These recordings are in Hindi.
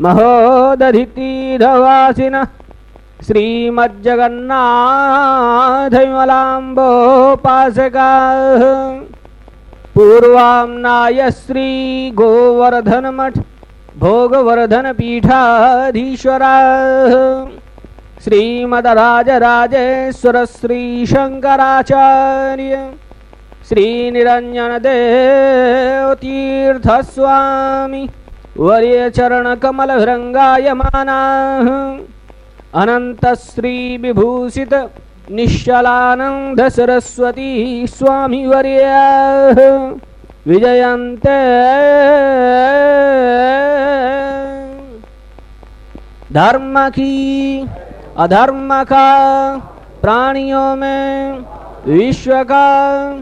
महोदधितीधवासिनः श्रीमज्जगन्नाथविमलाम्बोपासकाः। पूर्वाम्नाय श्रीगोवर्धनमठ भोगवर्धनपीठाधीश्वराः श्रीमदराजराजेश्वर श्रीशङ्कराचार्य श्रीनिरञ्जनदेवतीर्थस्वामी वर्यचरणकमलहृङ्गायमानाः। अनन्तश्रीविभूषित निश्चलानन्द सरस्वती स्वामी वर्याः। विजयन्ते। धर्म की, अधर्म का, प्राणियों में विश्व का,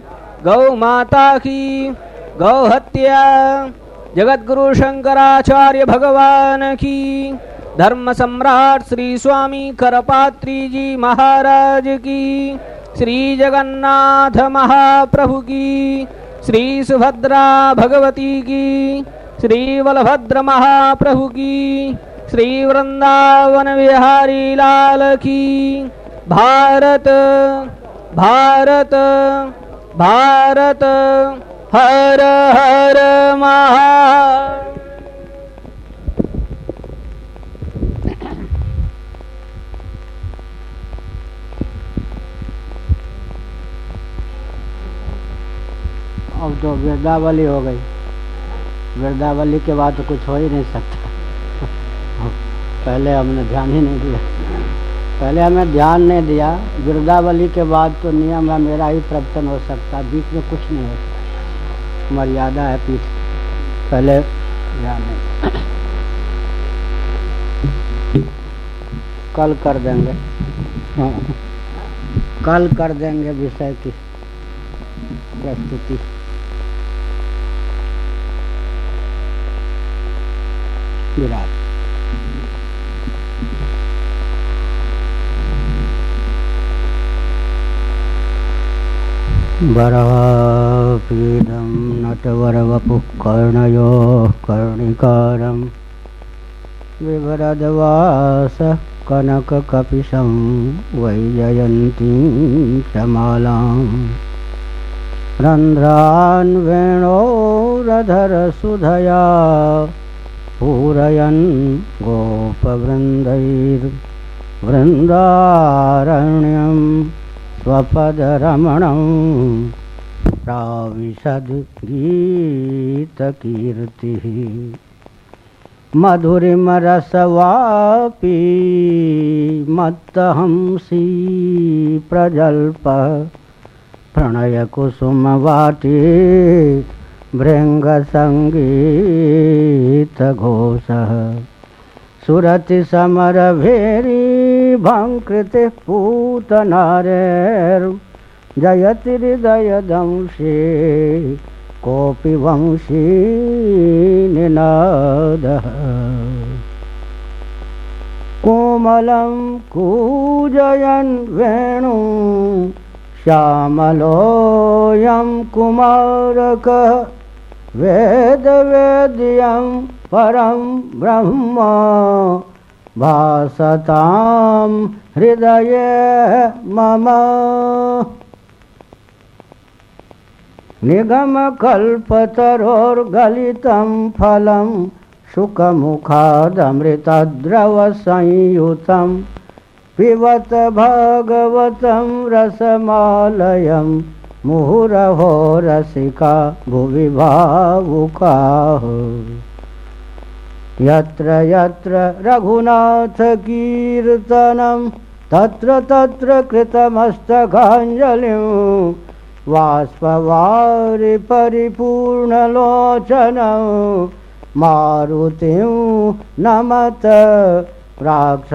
गौ माता की, गौ हत्या। जगत गुरु शंकराचार्य भगवान की। धर्म सम्राट श्री स्वामी करपात्री जी महाराज की। श्री जगन्नाथ महाप्रभु की। श्री सुभद्रा भगवती की। श्री बलभद्र महाप्रभु की। श्री वृंदावन विहारी लाल की। भारत भारत भारत। हर हर महा अब तो वृद्धावली हो गई। वृद्धावली के बाद तो कुछ हो ही नहीं सकता। पहले हमने ध्यान ही नहीं दिया। पहले हमें ध्यान नहीं दिया। वृद्धावली के बाद तो नियम है, मेरा ही प्रवर्तन हो सकता, बीच में कुछ नहीं हो सकता। मर्यादा है पीठ। पहले ध्यान कल कर देंगे। हाँ। कल कर देंगे विषय की प्रस्तुति। विराट। वरपीडं नटवरवपुः कर्णयोः कर्णिकारं विभरदवासः कनककपिशं वैजयन्तीं च मालाम् रन्ध्रान् वेणोरधरसुधया पूरयन् गोपवृन्दैर्वृन्दारण्यं स्वपदरमणं प्राविशद्गीतकीर्तिः। मधुरिमरसवापी मत्तहंसी प्रजल्प प्रणयकुसुमवाटी भृङ्गसङ्गीतघोषः। सुरतिसमरभेरी भङ्कृतिः पूतनारेर्जयति हृदयदंशे कोऽपि वंशी निनादः। कोमलं कूजयन् वेणु श्यामलोऽयं कुमारकः। वेदवेद्यं परं ब्रह्म भासतां हृदये मम। निगमकल्पतरोर्गलितं फलं शुकमुखादमृतद्रवसंयुतं पिबत भागवतं रसमालयं मुहुरहो रसिका भुवि भावुकाः यत्र यत्र रघुनाथकीर्तनं तत्र तत्र कृतमस्तकाञ्जलिं वाष्पवारि परिपूर्णलोचनं मारुतिं नमत राक्षसान्तकम्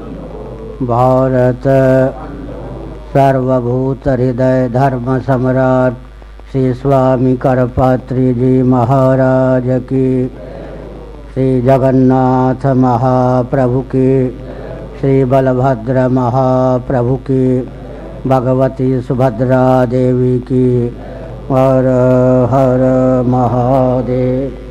भारत सर्वभूत हृदय धर्म सम्राट श्री स्वामी करपात्री जी महाराज की, श्री जगन्नाथ महाप्रभु की, श्री बलभद्र महाप्रभु की, भगवती सुभद्रा देवी की हर हर महादेव।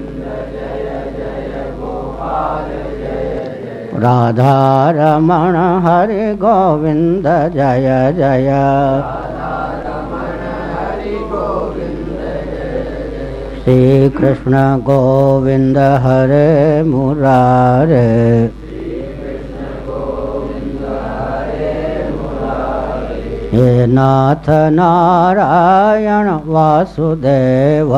राधा रमण हरे गोविंद जय जय। श्री कृष्ण गोविंद हरे मुरारे। हे नाथ नारायण वासुदेव।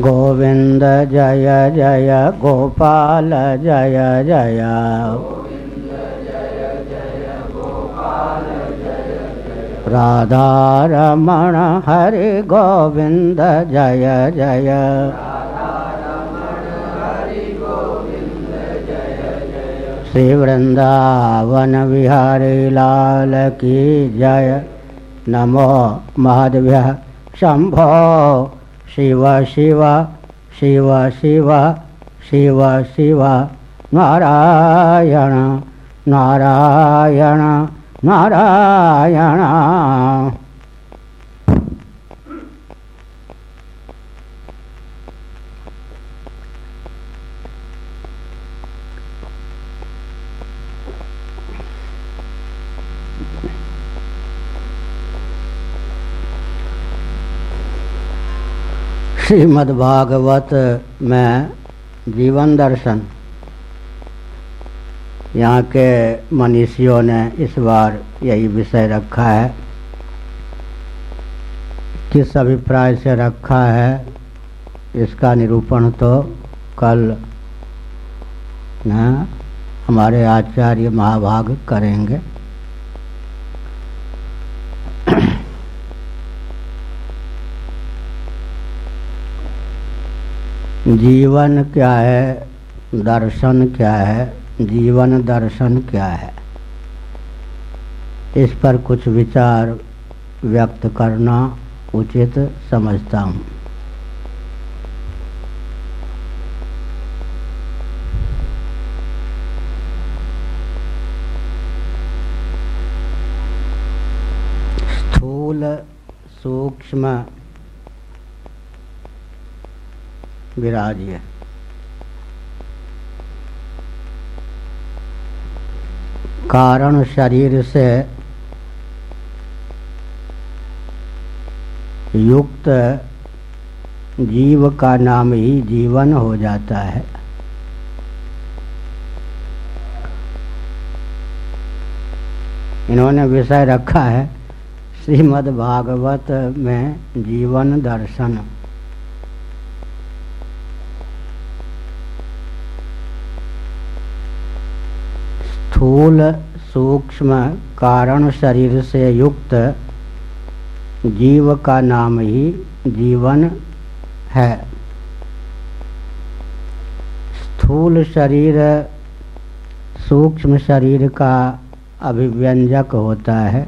गोविंद जय जय गोपाल जय जय राधारमण हरि गोविंद जय जय श्री वृंदावन विहारी लाल की जय। नमो महादेव्य शंभो शिव शिव शिव शिव शिव शिव नारायण नारायण नारायण श्रीमद्भागवत में जीवन दर्शन। यहाँ के मनीषियों ने इस बार यही विषय रखा है किस अभिप्राय से रखा है, इसका निरूपण तो कल, न, हमारे आचार्य महाभाग करेंगे। जीवन क्या है? दर्शन क्या है? जीवन दर्शन क्या है? इस पर कुछ विचार व्यक्त करना उचित समझता हूँ। स्थूल सूक्ष्म विराजिए कारण शरीर से युक्त जीव का नाम ही जीवन हो जाता है। इन्होंने विषय रखा है श्रीमद् भागवत में जीवन दर्शन। स्थूल सूक्ष्म कारण शरीर से युक्त जीव का नाम ही जीवन है। स्थूल शरीर, सूक्ष्म शरीर का अभिव्यंजक होता है।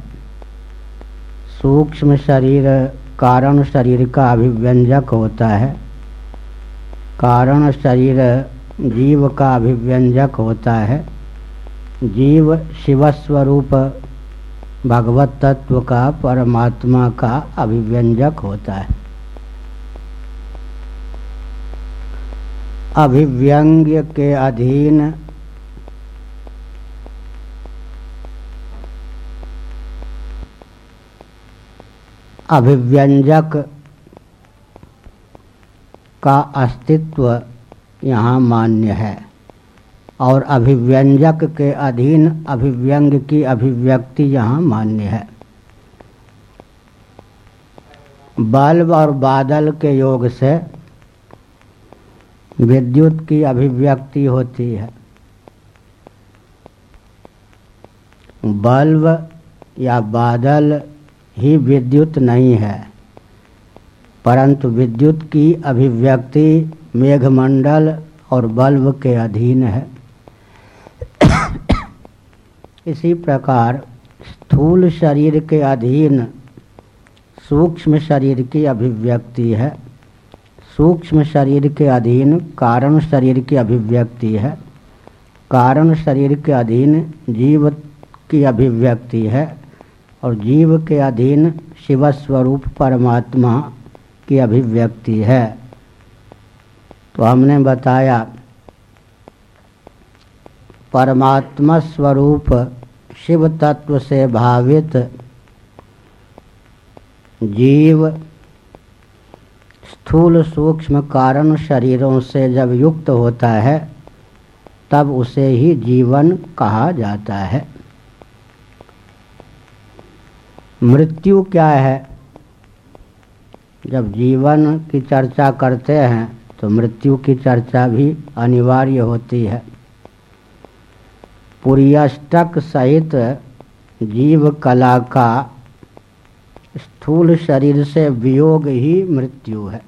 सूक्ष्म शरीर, कारण शरीर का अभिव्यंजक होता है। कारण शरीर, जीव का अभिव्यंजक होता है। जीव शिवस्वरूप भगवत तत्व का, परमात्मा का अभिव्यंजक होता है। अभिव्यंग्य के अधीन अभिव्यंजक का अस्तित्व यहाँ मान्य है। और अभिव्यंजक के अधीन अभिव्यंग की अभिव्यक्ति यहाँ मान्य है। बल्ब और बादल के योग से विद्युत की अभिव्यक्ति होती है। बल्ब या बादल ही विद्युत नहीं है, परंतु विद्युत की अभिव्यक्ति मेघमंडल और बल्ब के अधीन है। इसी प्रकार स्थूल शरीर के अधीन सूक्ष्म शरीर की अभिव्यक्ति है। सूक्ष्म शरीर के अधीन कारण शरीर की अभिव्यक्ति है। कारण शरीर के अधीन जीव की अभिव्यक्ति है और जीव के अधीन शिवस्वरूप परमात्मा की अभिव्यक्ति है। तो हमने बताया परमात्मा स्वरूप शिव तत्व से भावित। जीव स्थूल सूक्ष्म कारण शरीरों से जब युक्त होता है, तब उसे ही जीवन कहा जाता है। मृत्यु क्या है? जब जीवन की चर्चा करते हैं तो मृत्यु की चर्चा भी अनिवार्य होती है। पुरियष्टक सहित जीव कला का स्थूल शरीर से वियोग ही मृत्यु है।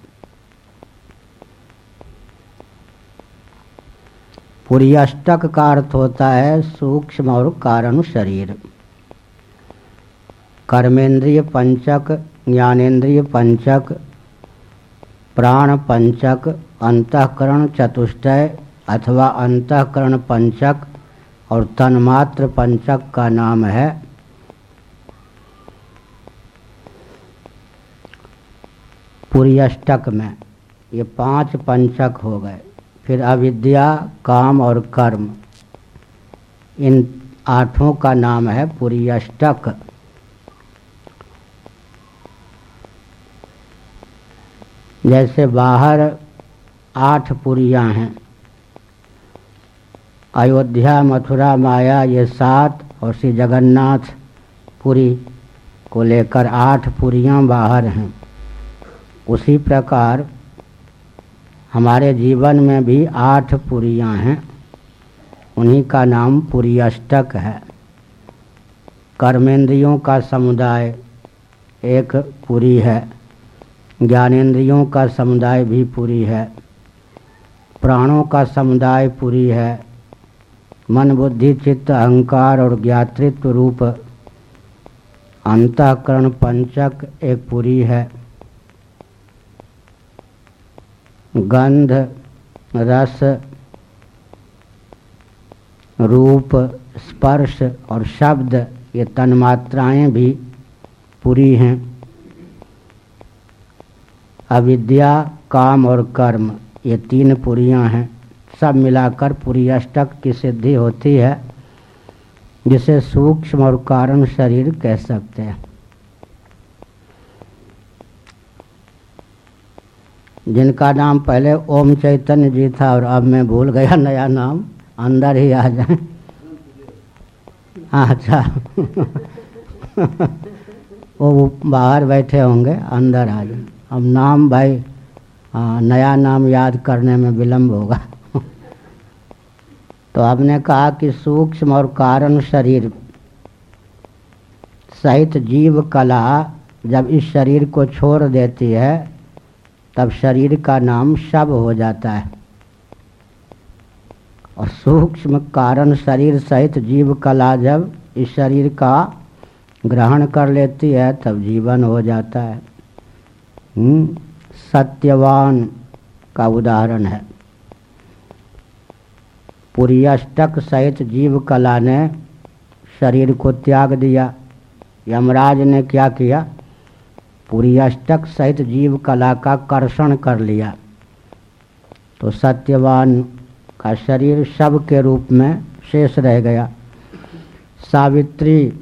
पुरियष्टक का अर्थ होता है सूक्ष्म और कारण शरीर। कर्मेंद्रिय पंचक ज्ञानेन्द्रिय पंचक, प्राण पंचक, अंतकरण चतुष्टय अथवा अंतकरण पंचक और तन्मात्र पंचक का नाम है। पुर्यष्टक में ये पाँच पंचक हो गए। फिर अविद्या, काम और कर्म। इन आठों का नाम है पुर्यष्टक। जैसे बाहर आठ पुरियाँ हैं। अयोध्या, मथुरा, माया, ये सात और श्री जगन्नाथ पुरी को लेकर आठ पुरियाँ बाहर हैं। उसी प्रकार हमारे जीवन में भी आठ पुरियाँ हैं। उन्हीं का नाम पुरी अष्टक है। कर्मेंद्रियों का समुदाय एक पुरी है। ज्ञानेन्द्रियों का समुदाय भी पूरी है। प्राणों का समुदाय पूरी है। मन बुद्धि चित्त अहंकार और ज्ञातृत्व रूप अंतकरण पंचक एक पुरी है। गंध, रस, रूप, स्पर्श और शब्द ये तन्मात्राएँ भी पूरी हैं। अविद्या, काम और कर्म ये तीन पुरियाँ हैं। सब मिलाकर पूरी अष्टक की सिद्धि होती है जिसे सूक्ष्म और कारण शरीर कह सकते हैं। जिनका नाम पहले ओम चैतन्य जी था और अब मैं भूल गया नया नाम अंदर ही आ जाए। अच्छा। वो बाहर बैठे होंगे अंदर आ जाए। अब नाम भाई आ, नया नाम याद करने में विलम्ब होगा। तो आपने कहा कि सूक्ष्म और कारण शरीर सहित जीव कला जब इस शरीर को छोड़ देती है तब शरीर का नाम शब हो जाता है। और सूक्ष्म कारण शरीर सहित जीव कला जब इस शरीर का ग्रहण कर लेती है तब जीवन हो जाता है। हम्म, सत्यवान का उदाहरण है। पूरी अष्टक सहित जीव कला ने शरीर को त्याग दिया। यमराज ने क्या किया? पूरी अष्टक सहित जीव कला का कर्षण कर लिया। तो सत्यवान का शरीर शव के रूप में शेष रह गया। सावित्री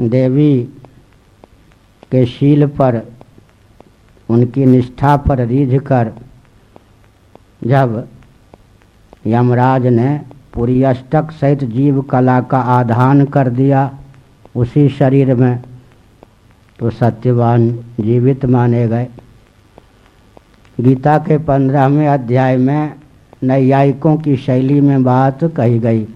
देवी के शील पर उनकी निष्ठा पर रीझ कर जब यमराज ने पूरी अष्टक सहित जीव कला का आधान कर दिया। उसी शरीर में तो सत्यवान जीवित माने गए। गीता के पंद्रहवें अध्याय में नैयायिकों की शैली में बात कही गई।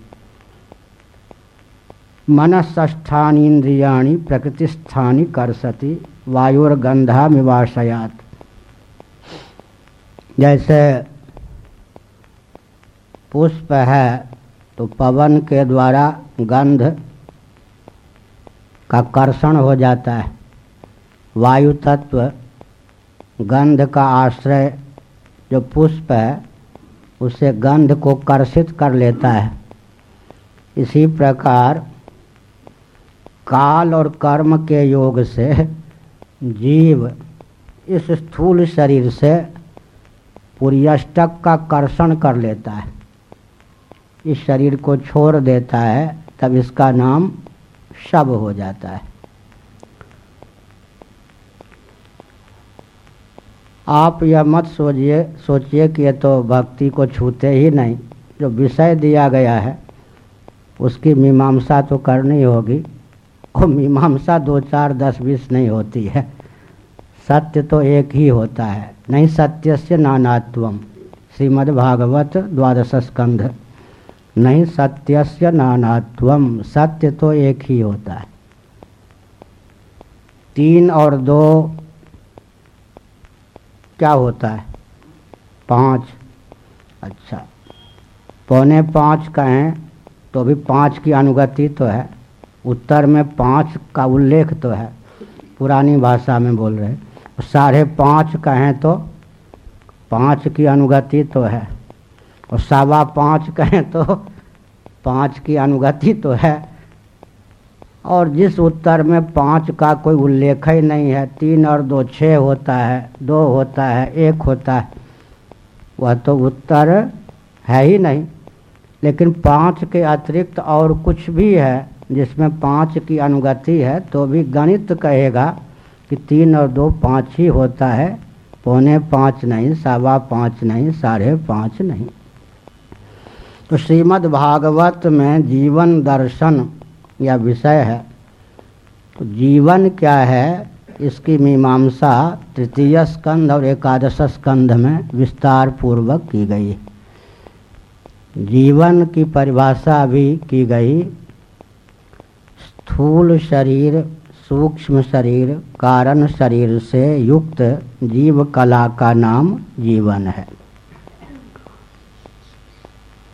मनस्थानीन्द्रियाणी प्रकृतिस्थानी कर सती वायुर्गंधा मिवाशयात जैसे पुष्प है तो पवन के द्वारा गंध का कर्षण हो जाता है। वायु तत्व, गंध का आश्रय, जो पुष्प है, उसे गंध को कर्षित कर लेता है। इसी प्रकार काल और कर्म के योग से जीव इस स्थूल शरीर से पुर्यष्टक का कर्षण कर लेता है। इस शरीर को छोड़ देता है, तब इसका नाम शब हो जाता है। आप यह मत सोचिए सोचिए कि ये तो भक्ति को छूते ही नहीं। जो विषय दिया गया है, उसकी मीमांसा तो करनी होगी। और मीमांसा दो चार दस बीस नहीं होती है। सत्य तो एक ही होता है। नहीं सत्य से नानात्वम श्रीमद्भागवत द्वादश स्कंध। नहीं सत्य से नानात्वम सत्य तो एक ही होता है। तीन और दो क्या होता है? पाँच। अच्छा। पौने पाँच कहें तो भी पाँच की अनुगति तो है। उत्तर में पाँच का उल्लेख तो है। पुरानी भाषा में बोल रहे साढ़े पाँच कहें तो पाँच की अनुगति तो है। और सवा पाँच कहें तो पाँच की अनुगति तो है। और जिस उत्तर में पाँच का कोई उल्लेख ही नहीं है, तीन और दो छः होता है, दो होता है, एक होता है, वह तो उत्तर है ही नहीं। लेकिन पाँच के अतिरिक्त और कुछ भी है, जिसमें पाँच की अनुगति है तो भी गणित कहेगा कि तीन और दो पाँच ही होता है। पौने पाँच नहीं, सवा पाँच नहीं, साढ़े पाँच नहीं। तो श्रीमद् भागवत में जीवन दर्शन या विषय है। तो जीवन क्या है, इसकी मीमांसा तृतीय स्कंध और एकादश स्कंध में विस्तार पूर्वक की गई जीवन की परिभाषा भी की गई। स्थूल शरीर, सूक्ष्म शरीर, कारण शरीर से युक्त जीव कला का नाम जीवन है।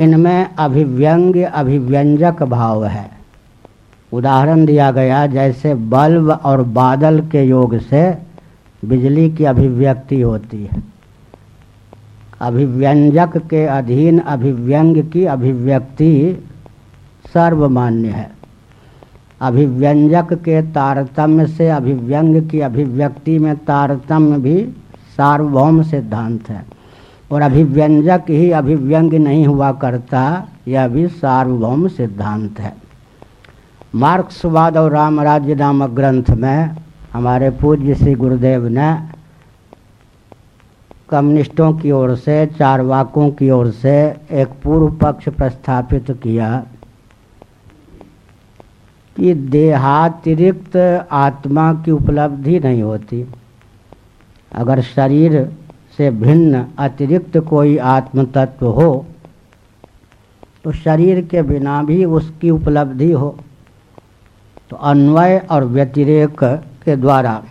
इनमें अभिव्यंग्य अभिव्यंजक भाव है। उदाहरण दिया गया, जैसे बल्ब और बादल के योग से बिजली की अभिव्यक्ति होती है। अभिव्यंजक के अधीन अभिव्यंग की अभिव्यक्ति सर्वमान्य है। अभिव्यंजक के तारतम्य से अभिव्यंग की अभिव्यक्ति में तारतम्य भी सार्वभौम सिद्धांत है। और अभिव्यंजक ही अभिव्यंग नहीं हुआ करता, यह भी सार्वभौम सिद्धांत है। मार्क्सवाद और राम राज्य नामक ग्रंथ में हमारे पूज्य श्री गुरुदेव ने कम्युनिस्टों की ओर से चार चारवाकों की ओर से एक पूर्व पक्ष प्रस्थापित किया कि देहातिरिक्त आत्मा की उपलब्धि नहीं होती। अगर शरीर से भिन्न अतिरिक्त कोई आत्म तत्व हो तो शरीर के बिना भी उसकी उपलब्धि हो। तो अन्वय और व्यतिरेक के द्वारा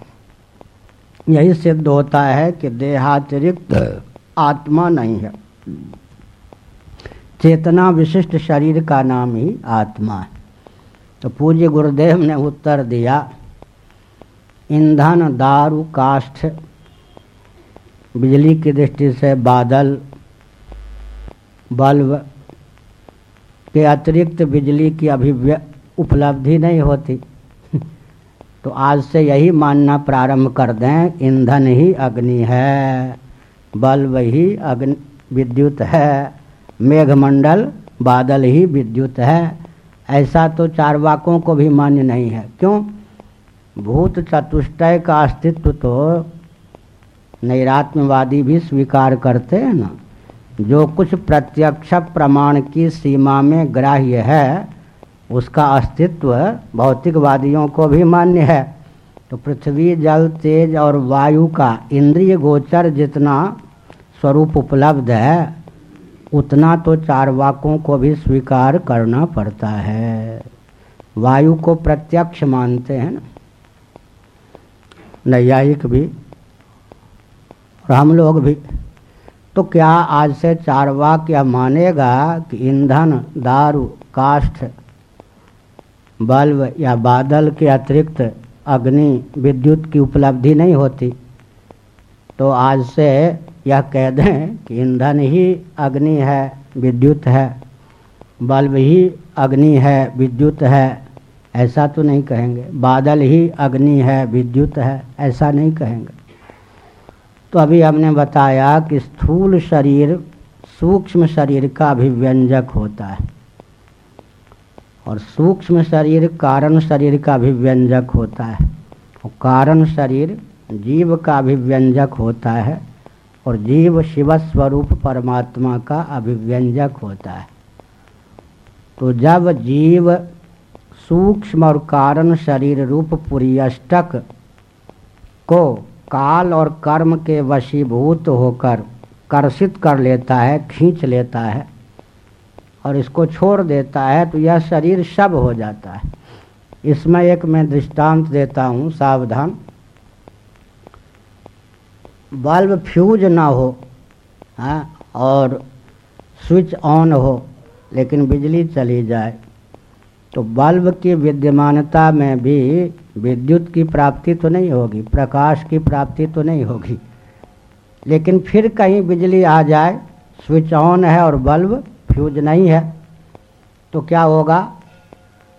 यही सिद्ध होता है कि देहातिरिक्त आत्मा नहीं है। चेतना विशिष्ट शरीर का नाम ही आत्मा है। तो पूज्य गुरुदेव ने उत्तर दिया ईंधन दारू काष्ठ बिजली की दृष्टि से बादल, बल्ब के अतिरिक्त बिजली की अभिव्य, उपलब्धि नहीं होती। तो आज से यही मानना प्रारंभ कर दें, ईंधन ही अग्नि है, बल्ब ही अग्नि, विद्युत है, मेघमंडल, बादल ही विद्युत है। ऐसा तो चारवाकों को भी मान्य नहीं है। क्यों? भूत चतुष्टय का अस्तित्व तो नैरात्मवादी भी स्वीकार करते हैं ना। जो कुछ प्रत्यक्ष प्रमाण की सीमा में ग्राह्य है, उसका अस्तित्व भौतिकवादियों को भी मान्य है। तो पृथ्वी, जल, तेज और वायु का इंद्रिय गोचर जितना स्वरूप उपलब्ध है, उतना तो चार वाकों को भी स्वीकार करना पड़ता है। वायु को प्रत्यक्ष मानते हैं ना। नैयायिक भी और हम लोग भी। तो क्या आज से चार वाक्य मानेगा कि ईंधन, दारू, काष्ठ, बल्ब या बादल के अतिरिक्त अग्नि, विद्युत की उपलब्धि नहीं होती? तो आज से यह कह दें कि ईंधन ही अग्नि है, विद्युत है। बल्ब ही अग्नि है, विद्युत है, ऐसा तो नहीं कहेंगे। बादल ही अग्नि है, विद्युत है, ऐसा नहीं कहेंगे। तो अभी हमने बताया कि स्थूल शरीर, सूक्ष्म शरीर का अभिव्यंजक होता है। और सूक्ष्म शरीर, कारण शरीर का अभिव्यंजक होता है। और कारण शरीर, जीव का अभिव्यंजक होता है। और जीव शिव स्वरूप परमात्मा का अभिव्यंजक होता है। तो जब जीव सूक्ष्म और कारण शरीर रूप पुरियष्टक को काल और कर्म के वशीभूत होकर कर्षित कर लेता है, खींच लेता है और इसको छोड़ देता है तो यह शरीर शब हो जाता है। इसमें एक मैं दृष्टांत देता हूँ, सावधान। बल्ब फ्यूज ना हो हाँ और स्विच ऑन हो, लेकिन बिजली चली जाए। तो बल्ब की विद्यमानता में भी विद्युत की प्राप्ति तो नहीं होगी, प्रकाश की प्राप्ति तो नहीं होगी। लेकिन फिर कहीं बिजली आ जाए, स्विच ऑन है और बल्ब फ्यूज नहीं है तो क्या होगा?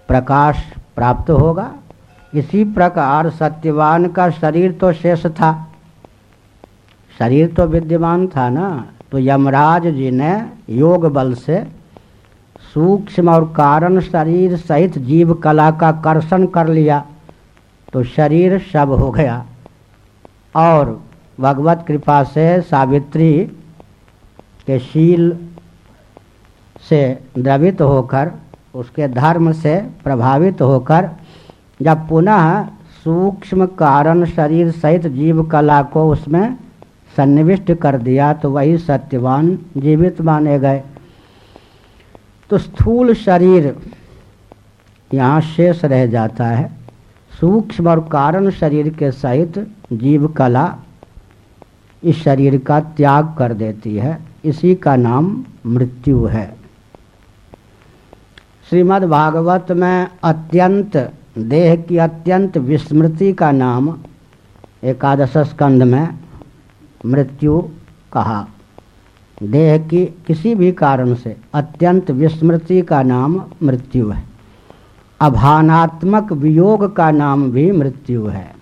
प्रकाश प्राप्त होगा। इसी प्रकार सत्यवान का शरीर तो शेष था। शरीर तो विद्यमान था ना। तो यमराज जी ने योग बल से सूक्ष्म और कारण शरीर सहित जीव कला का कर्षण कर लिया तो शरीर शब हो गया। और भगवत कृपा से सावित्री के शील से द्रवित होकर, उसके धर्म से प्रभावित होकर, जब पुनः सूक्ष्म कारण शरीर सहित जीव कला को उसमें सन्निविष्ट कर दिया तो वही सत्यवान जीवित माने गए। तो स्थूल शरीर यहाँ शेष रह जाता है। सूक्ष्म और कारण शरीर के सहित जीव कला इस शरीर का त्याग कर देती है। इसी का नाम मृत्यु है। श्रीमद् भागवत में अत्यंत, देह की अत्यंत विस्मृति का नाम एकादश स्कंद में मृत्यु कहा। देह की किसी भी कारण से अत्यंत विस्मृति का नाम मृत्यु है। अभानात्मक वियोग का नाम भी मृत्यु है।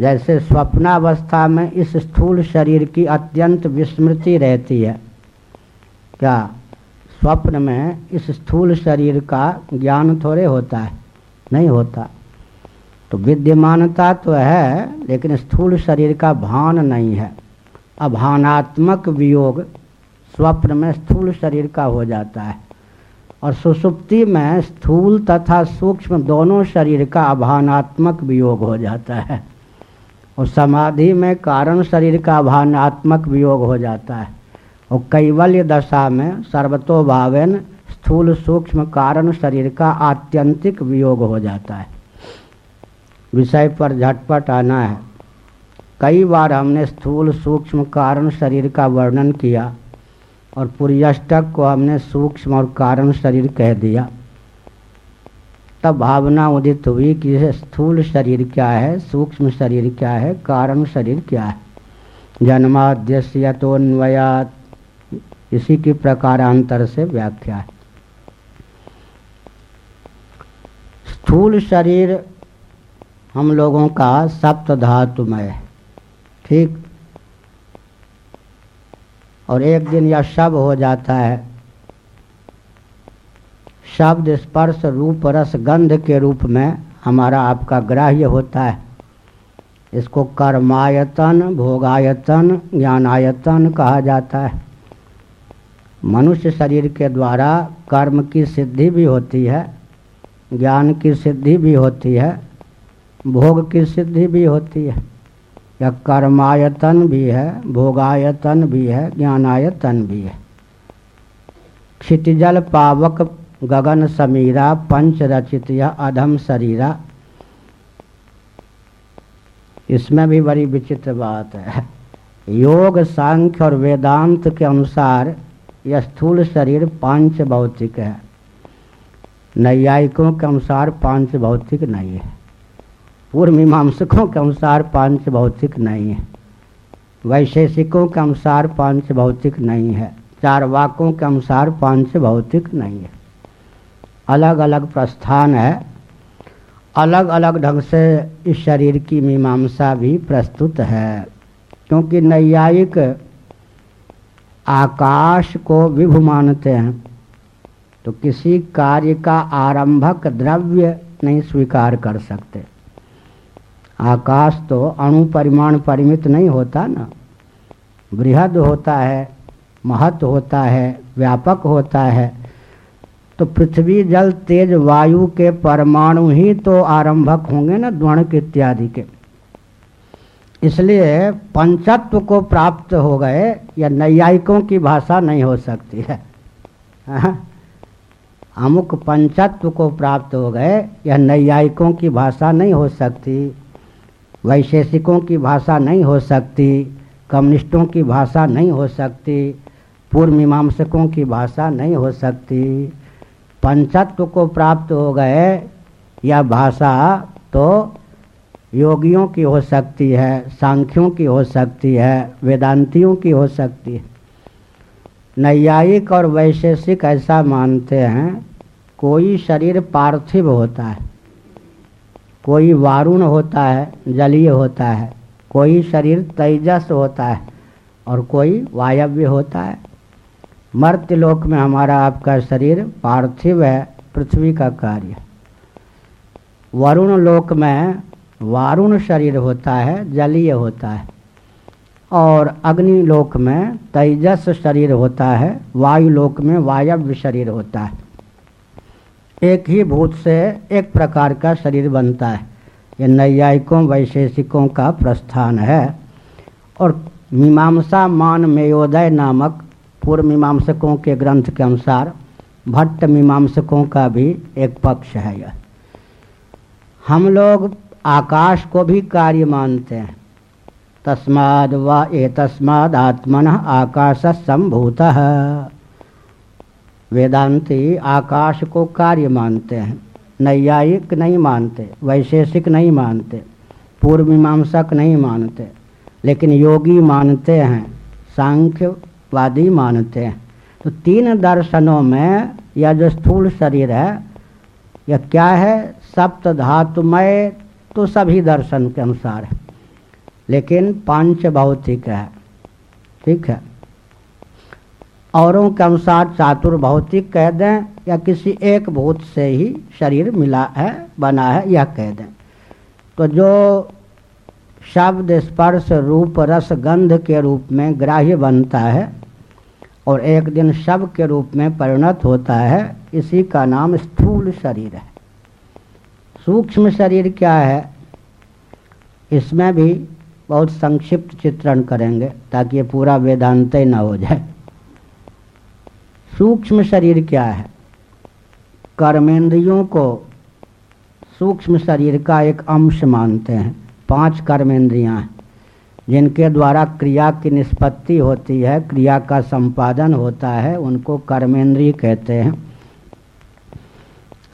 जैसे स्वप्नावस्था में इस स्थूल शरीर की अत्यंत विस्मृति रहती है, क्या स्वप्न में इस स्थूल शरीर का ज्ञान थोड़े होता है? नहीं होता। तो विद्यमानता तो है, लेकिन स्थूल शरीर का भान नहीं है। अभानात्मक वियोग स्वप्न में स्थूल शरीर का हो जाता है। और सुसुप्ति में स्थूल तथा सूक्ष्म दोनों शरीर का अभानात्मक वियोग हो जाता है। और समाधि में कारण शरीर का अभानात्मक वियोग हो जाता है। और कैवल्य दशा में सर्वतोभावेन स्थूल सूक्ष्म कारण शरीर का आत्यंतिक वियोग हो जाता है। विषय पर झटपट आना है। कई बार हमने स्थूल सूक्ष्म कारण शरीर का वर्णन किया और पुर्यष्टक को हमने सूक्ष्म और कारण शरीर कह दिया। तब भावना उदित हुई कि स्थूल शरीर क्या है, सूक्ष्म शरीर क्या है, कारण शरीर क्या है। जन्माद्यतोन्वयात इसी की प्रकारांतर से व्याख्या है। स्थूल शरीर हम लोगों का सप्त धातुमय है। ठीक? और एक दिन यह शब हो जाता है, शब्द स्पर्श रूप रस गंध के रूप में हमारा आपका ग्राह्य होता है। इसको कर्मायतन, भोगायतन, ज्ञानायतन कहा जाता है। मनुष्य शरीर के द्वारा कर्म की सिद्धि भी होती है, ज्ञान की सिद्धि भी होती है, भोग की सिद्धि भी होती है। या कर्मायतन भी है, भोगायतन भी है, ज्ञानायतन भी है। क्षितिजल पावक गगन समीरा पंच रचित या अधम शरीरा। इसमें भी बड़ी विचित्र बात है। योग सांख्य और वेदांत के अनुसार यह स्थूल शरीर पाँच भौतिक है। नैयायिकों के अनुसार पाँच भौतिक नहीं है। पूर्व मीमांसकों के अनुसार पाँच भौतिक नहीं है। वैशेषिकों के अनुसार पाँच भौतिक नहीं है। चार वाकों के अनुसार पाँच भौतिक नहीं है। अलग अलग प्रस्थान है। अलग अलग ढंग से इस शरीर की मीमांसा भी प्रस्तुत है, क्योंकि नैयायिक आकाश को विभु मानते हैं। तो किसी कार्य का आरंभक द्रव्य नहीं स्वीकार कर सकते। आकाश तो अणु परिमाण परिमित नहीं होता ना। बृहद होता है, महत होता है, व्यापक होता है। तो पृथ्वी जल, तेज, वायु के परमाणु ही तो आरंभक होंगे ना द्वणक इत्यादि के। इसलिए पंचत्व को प्राप्त हो गए या नैयायिकों की भाषा नहीं हो सकती है। हाँ? अमुक पंचत्व को प्राप्त हो गए यह नैयायिकों की भाषा नहीं हो सकती। वैशेषिकों की भाषा नहीं हो सकती, कम्युनिस्टों की भाषा नहीं हो सकती, पूर्व मीमांसकों की भाषा नहीं हो सकती। पंचत्व को प्राप्त हो गए यह भाषा तो योगियों की हो सकती है, सांख्यों की हो सकती है, वेदांतियों की हो सकती है। नैयायिक और वैशेषिक ऐसा मानते हैं, कोई शरीर पार्थिव होता है। कोई वारुण होता है, जलीय होता है, कोई शरीर तेजस होता है और कोई वायव्य होता है। मर्त्य लोक में हमारा आपका शरीर पार्थिव है, पृथ्वी का कार्य। वरुण लोक में वारुण शरीर होता है, जलीय होता है और अग्नि लोक में तेजस शरीर होता है, वायु लोक में वायव्य शरीर होता है। एक ही भूत से एक प्रकार का शरीर बनता है। ये नैयायिकों, वैशेषिकों का प्रस्थान है। और मीमांसा मान मेयोदय नामक पूर्व मीमांसकों के ग्रंथ के अनुसार भट्ट मीमांसकों का भी एक पक्ष है यह। हम लोग आकाश को भी कार्य मानते हैं। तस्माद व ए तस्माद आत्मन आकाश संभूत। वेदांती आकाश को कार्य मानते हैं। नैयायिक नहीं मानते, वैशेषिक नहीं मानते, पूर्व मीमांसक नहीं मानते, लेकिन योगी मानते हैं, सांख्यवादी मानते हैं। तो तीन दर्शनों में यह जो स्थूल शरीर है, यह क्या है? सप्त धातुमय तो सभी दर्शन के अनुसार है। लेकिन पाँच भौतिक है। ठीक है? औरों के अनुसार चातुर्भौतिक कह दें या किसी एक भूत से ही शरीर मिला है, बना है, यह कह दें। तो जो शब्द स्पर्श रूप रस गंध के रूप में ग्राह्य बनता है और एक दिन शब के रूप में परिणत होता है, इसी का नाम स्थूल शरीर है। सूक्ष्म शरीर क्या है? इसमें भी बहुत संक्षिप्त चित्रण करेंगे ताकि ये पूरा वेदांत न हो जाए। सूक्ष्म शरीर क्या है? कर्मेंद्रियों को सूक्ष्म शरीर का एक अंश मानते हैं। पाँच कर्मेंद्रियाँ हैं, जिनके द्वारा क्रिया की निष्पत्ति होती है, क्रिया का संपादन होता है, उनको कर्मेंद्रिय कहते हैं।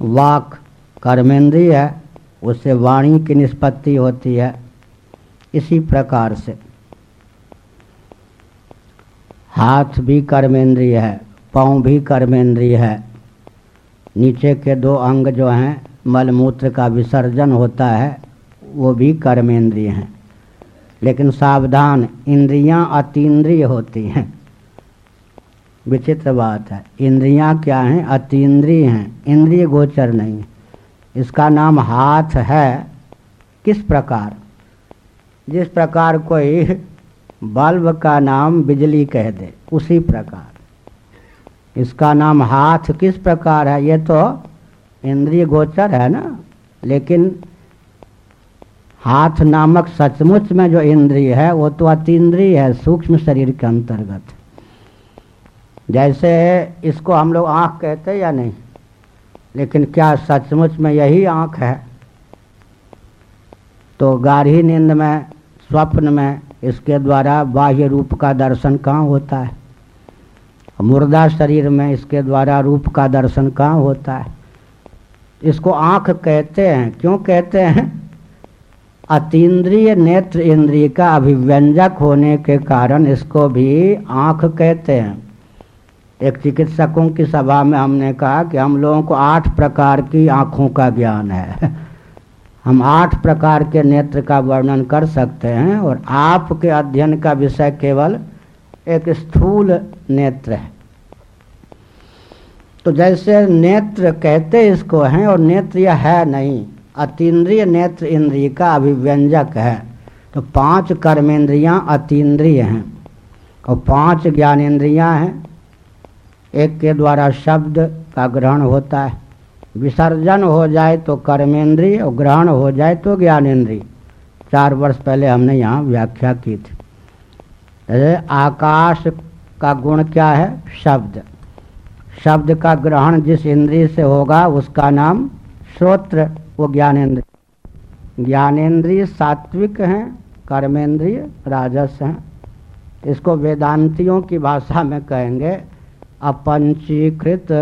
वाक कर्मेंद्रिय है उससे वाणी की निष्पत्ति होती है, इसी प्रकार से। हाथ भी कर्मेंद्रिय है पाँव भी कर्मेंद्रिय है। नीचे के दो अंग जो हैं, मलमूत्र का विसर्जन होता है, वो भी कर्मेंद्रिय हैं। लेकिन सावधान, इंद्रियाँ अतीन्द्रिय होती हैं। विचित्र बात है, इंद्रियाँ क्या हैं? अतीन्द्रिय हैं, इंद्रिय गोचर नहीं। इसका नाम हाथ है। किस प्रकार? जिस प्रकार कोई बल्ब का नाम बिजली कह दे, उसी प्रकार। इसका नाम हाथ किस प्रकार है? ये तो इंद्रिय गोचर है ना? लेकिन हाथ नामक सचमुच में जो इंद्रिय है, वो तो अतीन्द्रिय है, सूक्ष्म शरीर के अंतर्गत। जैसे इसको हम लोग आँख कहते या नहीं? लेकिन क्या सचमुच में यही आँख है? तो गाढ़ी नींद में, स्वप्न में इसके द्वारा बाह्य रूप का दर्शन कहाँ होता है? मुर्दा शरीर में इसके द्वारा रूप का दर्शन कहाँ होता है? इसको आँख कहते हैं। क्यों कहते हैं? अतीन्द्रिय नेत्र इंद्रिय का अभिव्यंजक होने के कारण इसको भी आँख कहते हैं। एक चिकित्सकों की सभा में हमने कहा कि हम लोगों को आठ प्रकार की आँखों का ज्ञान है। हम आठ प्रकार के नेत्र का वर्णन कर सकते हैं और आपके अध्ययन का विषय केवल एक स्थूल नेत्र है। तो जैसे नेत्र कहते इसको हैं और नेत्र यह है नहीं, अतीन्द्रिय नेत्र इंद्रिय का अभिव्यंजक है। तो पाँच कर्मेंद्रियाँ अतीन्द्रिय हैं और पाँच ज्ञानेन्द्रियाँ हैं। एक के द्वारा शब्द का ग्रहण होता है। विसर्जन हो जाए तो कर्मेंद्रिय और ग्रहण हो जाए तो ज्ञानेन्द्रिय चार वर्ष पहले हमने यहाँ व्याख्या की थी। आकाश का गुण क्या है? शब्द। शब्द का ग्रहण जिस इंद्रिय से होगा, उसका नाम श्रोत्र, वो ज्ञानेन्द्रिय। ज्ञानेन्द्रिय सात्विक हैं कर्मेंद्रिय राजस हैं। इसको वेदांतियों की भाषा में कहेंगे, अपंचीकृत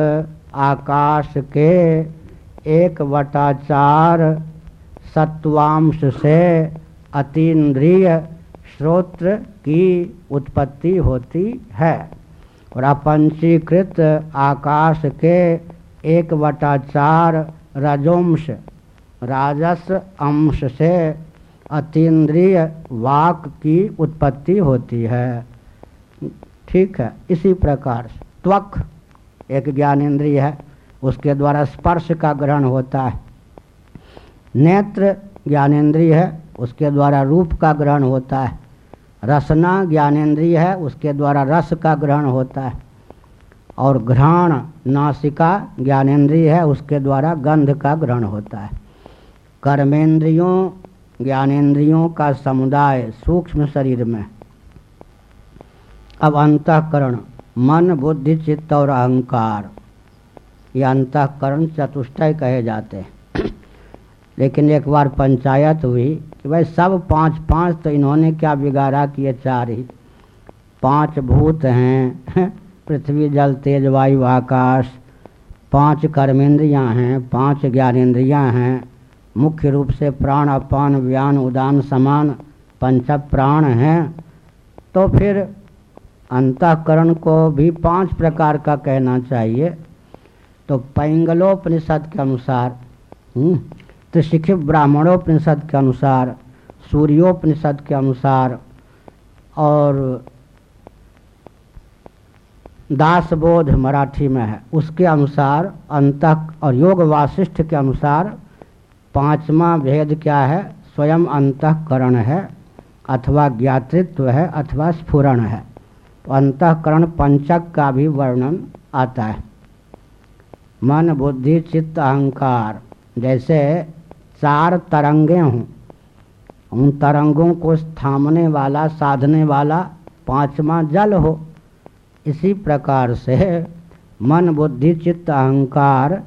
आकाश के एक वटाचार सत्वांश से अतीन्द्रिय श्रोत्र की उत्पत्ति होती है। और अपंचीकृत आकाश के एक बटा चार रजोंश, राजस अंश से अतीन्द्रिय वाक की उत्पत्ति होती है। ठीक है, इसी प्रकार त्वक एक ज्ञानेन्द्रिय है, उसके द्वारा स्पर्श का ग्रहण होता है। नेत्र ज्ञानेन्द्रिय है, उसके द्वारा रूप का ग्रहण होता है। रसना ज्ञानेन्द्रिय है, उसके द्वारा रस का ग्रहण होता है। और घ्राण नासिका ज्ञानेन्द्रिय है, उसके द्वारा गंध का ग्रहण होता है। कर्मेंद्रियों ज्ञानेन्द्रियों का समुदाय सूक्ष्म शरीर में। अब अंतकरण, मन, बुद्धि, चित्त और अहंकार। ये अंतकरण चतुष्टय कहे जाते हैं। लेकिन एक बार पंचायत हुई कि भाई सब पाँच पाँच तो इन्होंने क्या बिगाड़ा कि ये चार ही? पाँच भूत हैं पृथ्वी, जल, तेज, वायु, आकाश। पाँच कर्मेंद्रियाँ हैं, पाँच ज्ञानेन्द्रियाँ हैं। मुख्य रूप से प्राण, अपान, व्यान, उदान, समान, पंच प्राण हैं। तो फिर अंतकरण को भी पाँच प्रकार का कहना चाहिए। तो पैंगलोपनिषद के अनुसार त्रिशिखित ब्राह्मणोपनिषद के अनुसार, सूर्योपनिषद के अनुसार और दासबोध मराठी में है। उसके अनुसार, अंतक और योग वासिष्ठ के अनुसार पांचवा भेद क्या है? स्वयं अंतकरण है, अथवा ज्ञातृत्व है, अथवा स्फुरण है। तो अंतकरण पंचक का भी वर्णन आता है। मन, बुद्धि, चित्त, अहंकार, जैसे चार तरंगे हों। उन तरंगों को थामने वाला, साधने वाला पांचवा जल हो। इसी प्रकार से मन, बुद्धि, चित्त, अहंकार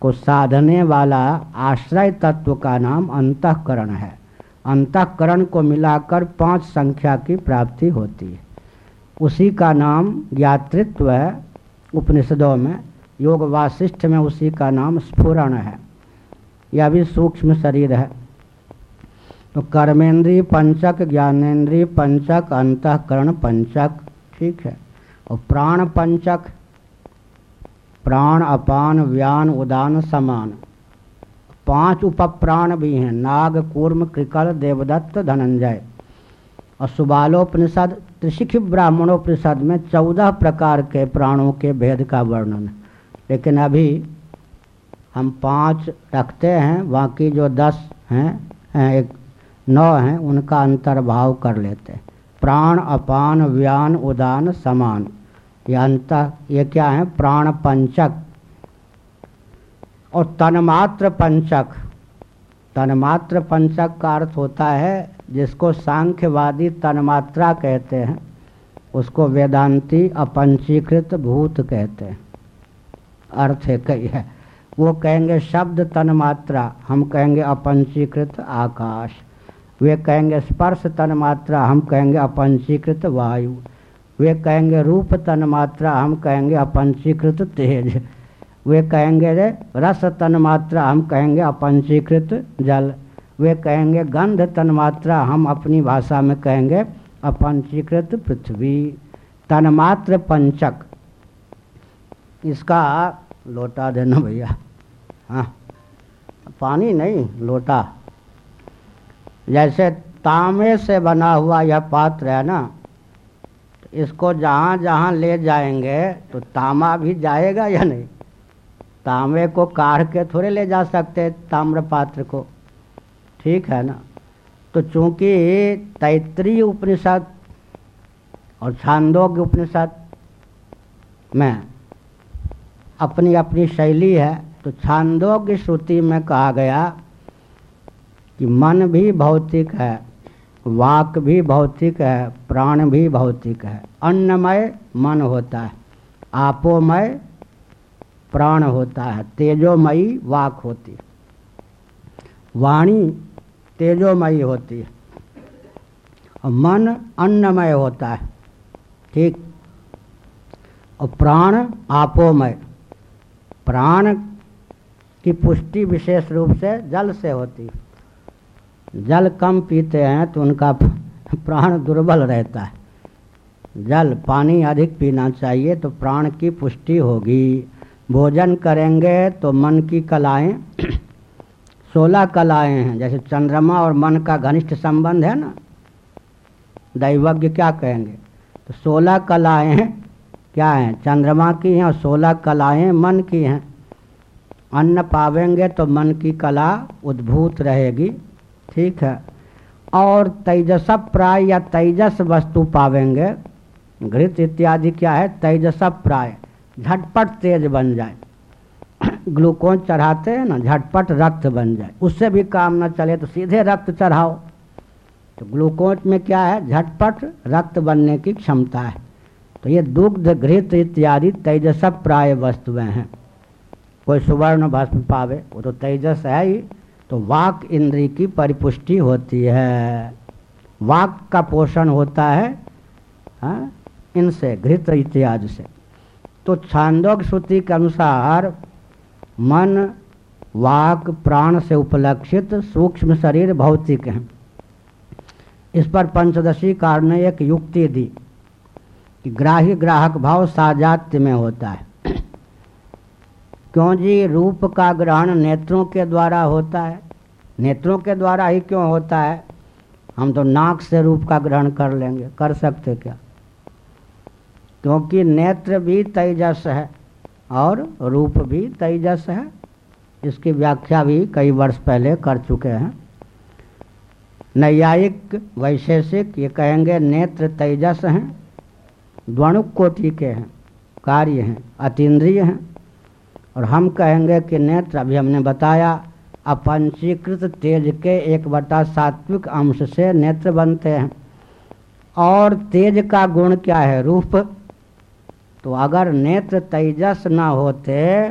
को साधने वाला आश्रय तत्व का नाम अंतकरण है। अंतकरण को मिलाकर पाँच संख्या की प्राप्ति होती है। उसी का नाम ज्ञातृत्व है। उपनिषदों में योग वासिष्ठ में उसी का नाम स्फुरण है। यह भी सूक्ष्म शरीर है। तो कर्मेंद्रीय पंचक ज्ञानेन्द्रीय पंचक, अंतकरण, पंचक, ठीक है। और प्राण पंचक, प्राण, अपान, व्यान, उदान, समान। पाँच उपप्राण भी हैं, नाग, कूर्म, कृकल, देवदत्त, धनंजय। और सुबालोपनिषद, त्रिशिख ब्राह्मणोपनिषद में चौदह प्रकार के प्राणों के भेद का वर्णन लेकिन अभी हम पाँच रखते हैं, बाकी जो दस हैं एक नौ हैं, उनका अंतर्भाव कर लेते हैं। प्राण, अपान, व्यान, उदान, समान। ये अंत, ये क्या है? प्राण पंचक। और तन्मात्र पंचक। तन्मात्र पंचक का अर्थ होता है, जिसको सांख्यवादी तन्मात्रा कहते हैं, उसको वेदांती अपंचीकृत भूत कहते हैं। अर्थ है कई है। वो कहेंगे शब्द तन मात्रा हम कहेंगे अपंचीकृत आकाश। वे कहेंगे स्पर्श तन मात्रा हम कहेंगे अपंचीकृत वायु। वे कहेंगे रूप तन मात्रा हम कहेंगे अपंचीकृत तेज। वे कहेंगे रस तन मात्रा हम कहेंगे अपंचीकृत जल। वे कहेंगे गंध तन मात्रा हम अपनी भाषा में कहेंगे अपंचीकृत पृथ्वी। तन्मात्र पंचक। इसका लोटा देना भैया। हाँ। पानी नहीं, लोटा। जैसे तांबे से बना हुआ यह पात्र है ना, इसको जहाँ जहाँ ले जाएँगे तो तांबा भी जाएगा या नहीं? तांबे को काढ़ के थोड़े ले जा सकते ताम्र पात्र को। ठीक है ना? तो चूँकि तैतरीय उपनिषद और छांदोग्य उपनिषद में अपनी अपनी शैली है तो छांदोग्य श्रुति में कहा गया कि मन भी भौतिक है, वाक भी भौतिक है, प्राण भी भौतिक है। अन्नमय मन होता है, आपोमय प्राण होता है, तेजोमयी वाक होती है। वाणी तेजोमयी होती है, और मन अन्नमय होता है, ठीक। और प्राण आपोमय, प्राण की पुष्टि विशेष रूप से जल से होती। जल कम पीते हैं तो उनका प्राण दुर्बल रहता है। जल पानी अधिक पीना चाहिए तो प्राण की पुष्टि होगी। भोजन करेंगे तो मन की कलाएँ, सोलह कलाएँ हैं। जैसे चंद्रमा और मन का घनिष्ठ संबंध है ना? दैवज्ञ क्या कहेंगे? तो सोलह कलाएँ क्या हैं? चंद्रमा की हैं और सोलह कलाएँ मन की हैं। अन्न पावेंगे तो मन की कला उद्भूत रहेगी। ठीक है? और तेजस प्राय या तेजस वस्तु पावेंगे। घृत इत्यादि क्या है? तेजस प्राय। झटपट तेज बन जाए। ग्लूकोज चढ़ाते हैं ना, झटपट रक्त बन जाए। उससे भी काम ना चले तो सीधे रक्त चढ़ाओ। तो ग्लूकोज में क्या है? झटपट रक्त बनने की क्षमता है। तो ये दुग्ध, घृत इत्यादि तेजस प्राय वस्तुएँ हैं। कोई सुवर्ण भस्म पावे, वो तो तेजस है ही। तो वाक इंद्री की परिपुष्टि होती है। वाक का पोषण होता है, हा? इनसे, घृत इत्यादि से। तो छांदोग श्रुति के अनुसार मन, वाक, प्राण से उपलक्षित सूक्ष्म शरीर भौतिक हैं। इस पर पंचदशी कार ने एक युक्ति दी कि ग्राही ग्राहक भाव साजात्य में होता है। क्यों जी? रूप का ग्रहण नेत्रों के द्वारा होता है। नेत्रों के द्वारा ही क्यों होता है? हम तो नाक से रूप का ग्रहण कर लेंगे। कर सकते क्या? क्योंकि नेत्र भी तेजस है और रूप भी तेजस है। इसकी व्याख्या भी कई वर्ष पहले कर चुके हैं। नैयायिक, वैशेषिक, ये कहेंगे नेत्र तेजस हैं, द्वणुक कोटि के हैं, कार्य हैं, अतीन्द्रिय हैं। और हम कहेंगे कि नेत्र अभी हमने बताया अपंचीकृत तेज के एक बटा सात्विक अंश से नेत्र बनते हैं। और तेज का गुण क्या है? रूप। तो अगर नेत्र तेजस न होते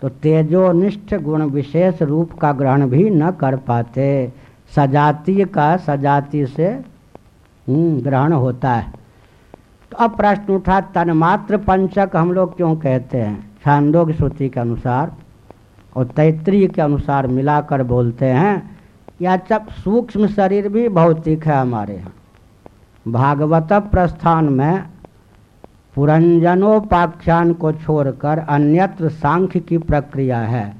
तो तेजोनिष्ठ गुण विशेष रूप का ग्रहण भी न कर पाते। सजातीय का सजाति से हम्म, ग्रहण होता है। तो अब प्रश्न उठा तन्मात्र पंचक हम लोग क्यों कहते हैं? छांदोग श्रुति के अनुसार और तैतरीय के अनुसार मिलाकर बोलते हैं या जब सूक्ष्म शरीर भी भौतिक है हमारे यहाँ। भागवत प्रस्थान में पुरंजनोपाख्यान को छोड़कर अन्यत्र सांख्य की प्रक्रिया है।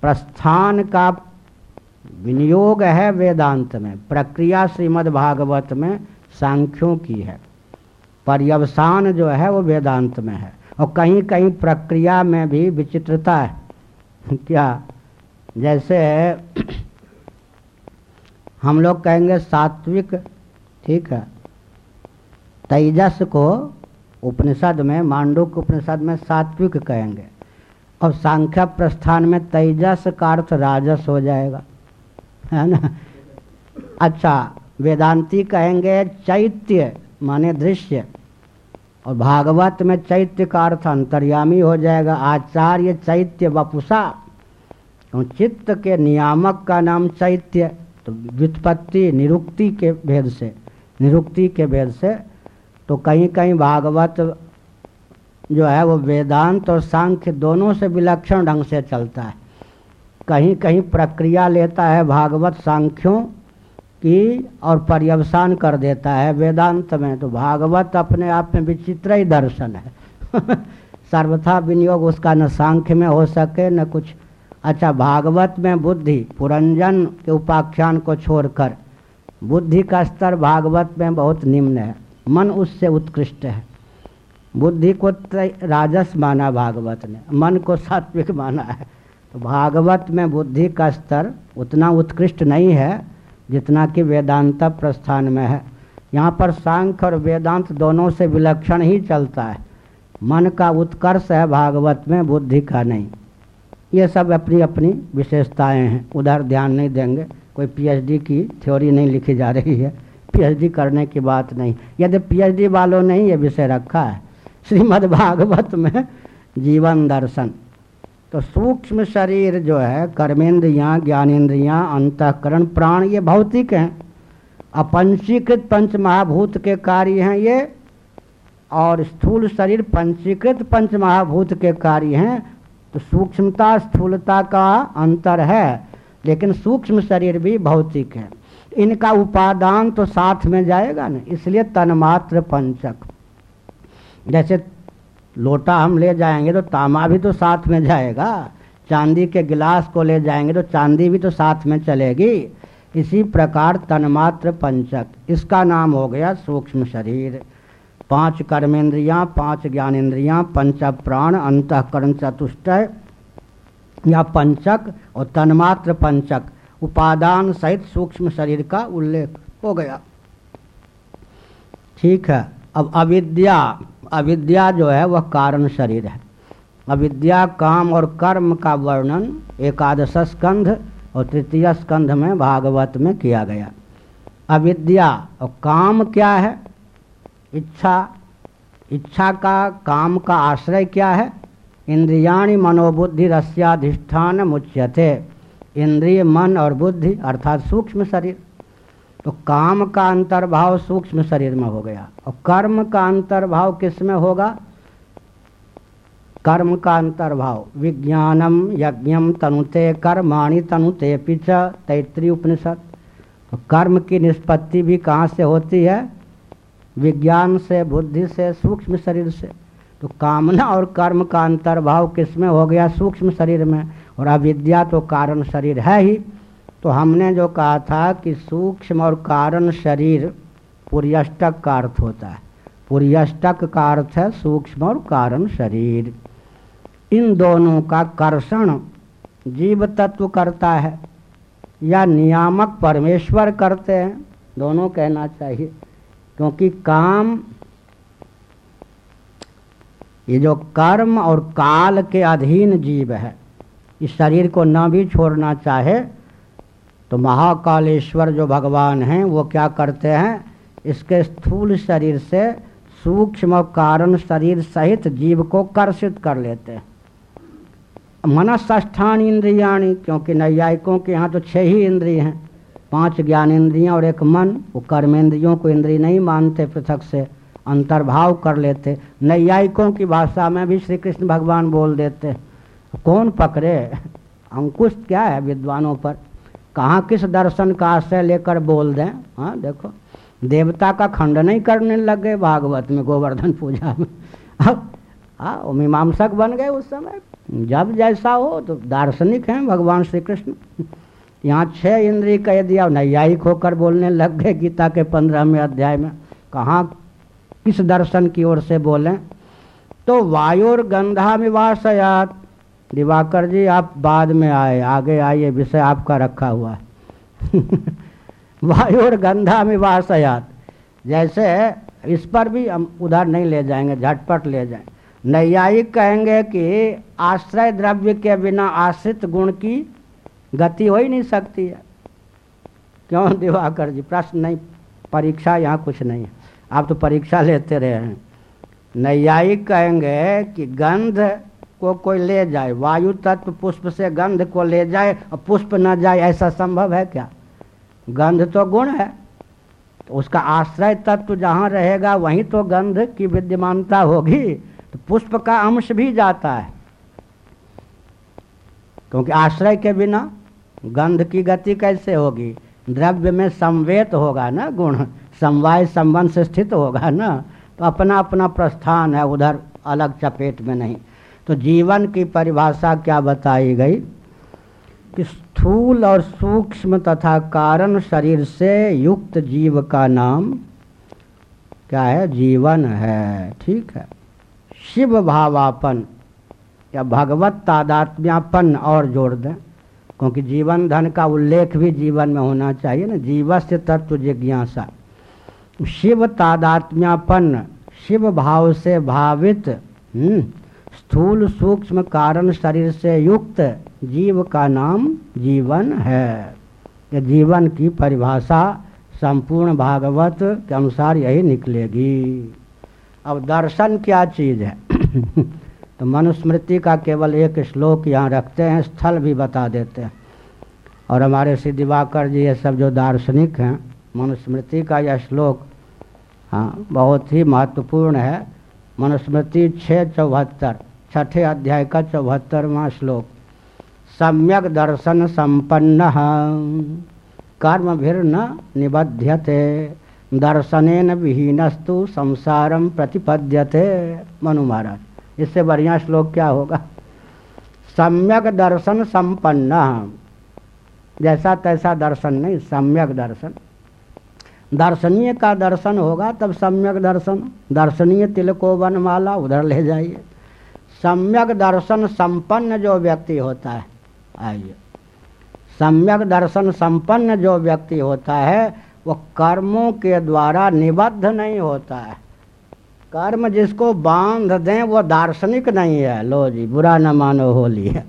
प्रस्थान का विनियोग है वेदांत में। प्रक्रिया श्रीमद् भागवत में सांख्यों की है। पर्यवसान जो है वो वेदांत में है। और कहीं कहीं प्रक्रिया में भी विचित्रता है। क्या? जैसे हम लोग कहेंगे सात्विक, ठीक है? तेजस को उपनिषद में, मांडुक उपनिषद में सात्विक कहेंगे। और सांख्य प्रस्थान में तेजस का अर्थ राजस हो जाएगा। है ना? अच्छा वेदांती कहेंगे चैत्य, माने दृश्य। और भागवत में चैत्य का अर्थ अंतर्यामी हो जाएगा। आचार्य चैत्य वपुषा तो चित्त के नियामक का नाम चैत्य तो व्युत्पत्ति, निरुक्ति के भेद से, निरुक्ति के भेद से तो कहीं कहीं भागवत जो है वो वेदांत और सांख्य दोनों से विलक्षण ढंग से चलता है। कहीं कहीं प्रक्रिया लेता है भागवत सांख्यों की और पर्यवसान कर देता है। वेदांत में तो भागवत अपने आप में विचित्र ही दर्शन है। सर्वथा विनियोग उसका न सांख्य में हो सके, न कुछ। अच्छा भागवत में बुद्धि, पुरंजन के उपाख्यान को छोड़कर, बुद्धि का स्तर भागवत में बहुत निम्न है। मन उससे उत्कृष्ट है। बुद्धि को राजस माना भागवत ने, मन को सात्विक माना है। तो भागवत में बुद्धि का स्तर उतना उत्कृष्ट नहीं है। जितना कि वेदांत प्रस्थान में है। यहाँ पर सांख्य और वेदांत दोनों से विलक्षण ही चलता है। मन का उत्कर्ष है भागवत में, बुद्धि का नहीं। ये सब अपनी अपनी विशेषताएँ हैं। उधर ध्यान नहीं देंगे। कोई पीएचडी की थ्योरी नहीं लिखी जा रही है। पीएचडी करने की बात नहीं। यदि पीएचडी वालों ने ये विषय रखा है श्रीमद् भागवत में जीवन दर्शन। तो सूक्ष्म शरीर जो है, कर्मेंद्रियाँ ज्ञानेन्द्रियाँ अंतकरण प्राण, ये भौतिक हैं। अपंचीकृत पंच महाभूत के कार्य हैं ये, और स्थूल शरीर पंचीकृत पंच महाभूत के कार्य हैं। तो सूक्ष्मता, स्थूलता का अंतर है, लेकिन सूक्ष्म शरीर भी भौतिक है। इनका उपादान तो साथ में जाएगा ना, इसलिए तन्मात्र पंचक। जैसे लोटा हम ले जाएँगे तो तामा भी तो साथ में जाएगा, चांदी के गिलास को ले जाएँगे तो चांदी भी तो साथ में चलेगी। इसी प्रकार तन्मात्र पंचक, इसका नाम हो गया सूक्ष्म शरीर। पाँच कर्मेंद्रियाँ, पाँच ज्ञानेन्द्रियाँ पंच प्राण अंतकरण चतुष्टय या पंचक और तन्मात्र पंचक, उपादान सहित सूक्ष्म शरीर का उल्लेख हो गया। ठीक है, अब अविद्या। अविद्या जो है, वह कारण शरीर है। अविद्या काम और कर्म का वर्णन एकादश स्कंध और तृतीय स्कंध में भागवत में किया गया। अविद्या और काम क्या है? इच्छा इच्छा का, काम का आश्रय क्या है? इंद्रियाणी मनोबुद्धि रस्याधिष्ठान मुच्यते। इंद्रिय, मन और बुद्धि, अर्थात सूक्ष्म शरीर। तो काम का अंतर्भाव सूक्ष्म शरीर में हो गया। और कर्म का अंतर्भाव किसमें होगा? कर्म का अंतर्भाव। विज्ञानम यज्ञम तनुते कर्माणि तनुते पिच तैतृय उपनिषद। तो कर्म की निष्पत्ति भी कहाँ से होती है? विज्ञान से, बुद्धि से, सूक्ष्म शरीर से। तो कामना और कर्म का अंतर्भाव किसमें हो गया? सूक्ष्म शरीर में। और अविद्या तो कारण शरीर है ही। तो हमने जो कहा था कि सूक्ष्म और कारण शरीर पुर्यष्टक का अर्थ होता है। पुर्यष्टक का अर्थ है सूक्ष्म और कारण शरीर। इन दोनों का कर्षण जीव तत्व करता है या नियामक परमेश्वर करते हैं, दोनों कहना चाहिए। क्योंकि काम, ये जो कर्म और काल के अधीन जीव है, इस शरीर को न भी छोड़ना चाहे तो महाकालेश्वर जो भगवान हैं, वो क्या करते हैं? इसके स्थूल शरीर से सूक्ष्म कारण शरीर सहित जीव को कर्षित कर लेते हैं। मनस्थान इंद्रियाणी, क्योंकि नैयायिकों के यहाँ तो छह ही इंद्रिय हैं। पाँच ज्ञान इंद्रियाँ और एक मन, वो कर्मेंद्रियों को इंद्रिय नहीं मानते पृथक से, अंतर्भाव कर लेते। नैयायिकों की भाषा में भी श्री कृष्ण भगवान बोल देते। कौन पकड़े? अंकुश क्या है विद्वानों पर? कहाँ किस दर्शन का आश्रय लेकर बोल दें? हाँ देखो, देवता का खंड नहीं करने लग गए भागवत में, गोवर्धन पूजा में। अब हाँ मीमांसक बन गए उस समय। जब जैसा हो तो दार्शनिक हैं भगवान श्री कृष्ण यहाँ छह इंद्रिय कह दिया, नैयायिक होकर बोलने लग गए गीता के पंद्रहवें अध्याय में। कहाँ किस दर्शन की ओर से बोलें? तो वायुर गंधा विवासयात दिवाकर जी, आप बाद में आए, आगे आइए, विषय आपका रखा हुआ है। वायु और गंधा में वासयात जैसे इस पर भी हम उधर नहीं ले जाएँगे, झटपट ले जाएँ। नैयायिक कहेंगे कि आश्रय द्रव्य के बिना आश्रित गुण की गति हो ही नहीं सकती है। क्यों दिवाकर जी? प्रश्न नहीं, परीक्षा यहाँ कुछ नहीं है। आप तो परीक्षा लेते रहे हैं। नैयायिक कहेंगे कि गंध को कोई ले जाए, वायु तत्व पुष्प से गंध को ले जाए और पुष्प न जाए, ऐसा संभव है क्या? गंध तो गुण है तो उसका आश्रय तत्व जहाँ रहेगा, वहीं तो गंध की विद्यमानता होगी तो पुष्प का अंश भी जाता है। क्योंकि आश्रय के बिना गंध की गति कैसे होगी? द्रव्य में संवेत होगा ना गुण, समवाय संबंध से स्थित होगा ना? तो अपना अपना प्रस्थान है, उधर अलग चपेट में नहीं। तो जीवन की परिभाषा क्या बताई गई? कि स्थूल और सूक्ष्म तथा कारण शरीर से युक्त जीव का नाम क्या है? जीवन है। ठीक है। शिव भावापन या भगवत तादात्म्यापन और जोड़ दें क्योंकि जीवन धन का उल्लेख भी जीवन में होना चाहिए ना। जीवस्य तत्व जिज्ञासा। शिव तादात्म्यापन शिव भाव से भावित हम्म, स्थूल सूक्ष्म कारण शरीर से युक्त जीव का नाम जीवन है। जीवन की परिभाषा संपूर्ण भागवत के अनुसार यही निकलेगी। अब दर्शन क्या चीज़ है? तो मनुस्मृति का केवल एक श्लोक यहाँ रखते हैं, स्थल भी बता देते हैं। और हमारे श्री दिवाकर जी ये सब जो दार्शनिक हैं, मनुस्मृति का यह श्लोक हाँ बहुत ही महत्वपूर्ण है। मनुस्मृति छः चौहत्तर छठे अध्याय का चौहत्तरवा श्लोक। सम्यक दर्शन संपन्न कर्म भीर न निबध्यते। दर्शनेन विहीनस्तु संसारम प्रतिपद्यते। मनु महाराज, इससे बढ़िया श्लोक क्या होगा? सम्यक दर्शन संपन्न जैसा तैसा दर्शन नहीं, सम्यक दर्शन। दर्शनीय का दर्शन होगा, तब सम्यक दर्शन। दर्शनीय तिलको वनमाला उधर ले जाइए। सम्यक दर्शन संपन्न जो व्यक्ति होता है, आइए। सम्यक दर्शन संपन्न जो व्यक्ति होता है, वो कर्मों के द्वारा निबद्ध नहीं होता है। कर्म जिसको बाँध दें, वो दार्शनिक नहीं है। लो जी, बुरा न मानो होली है।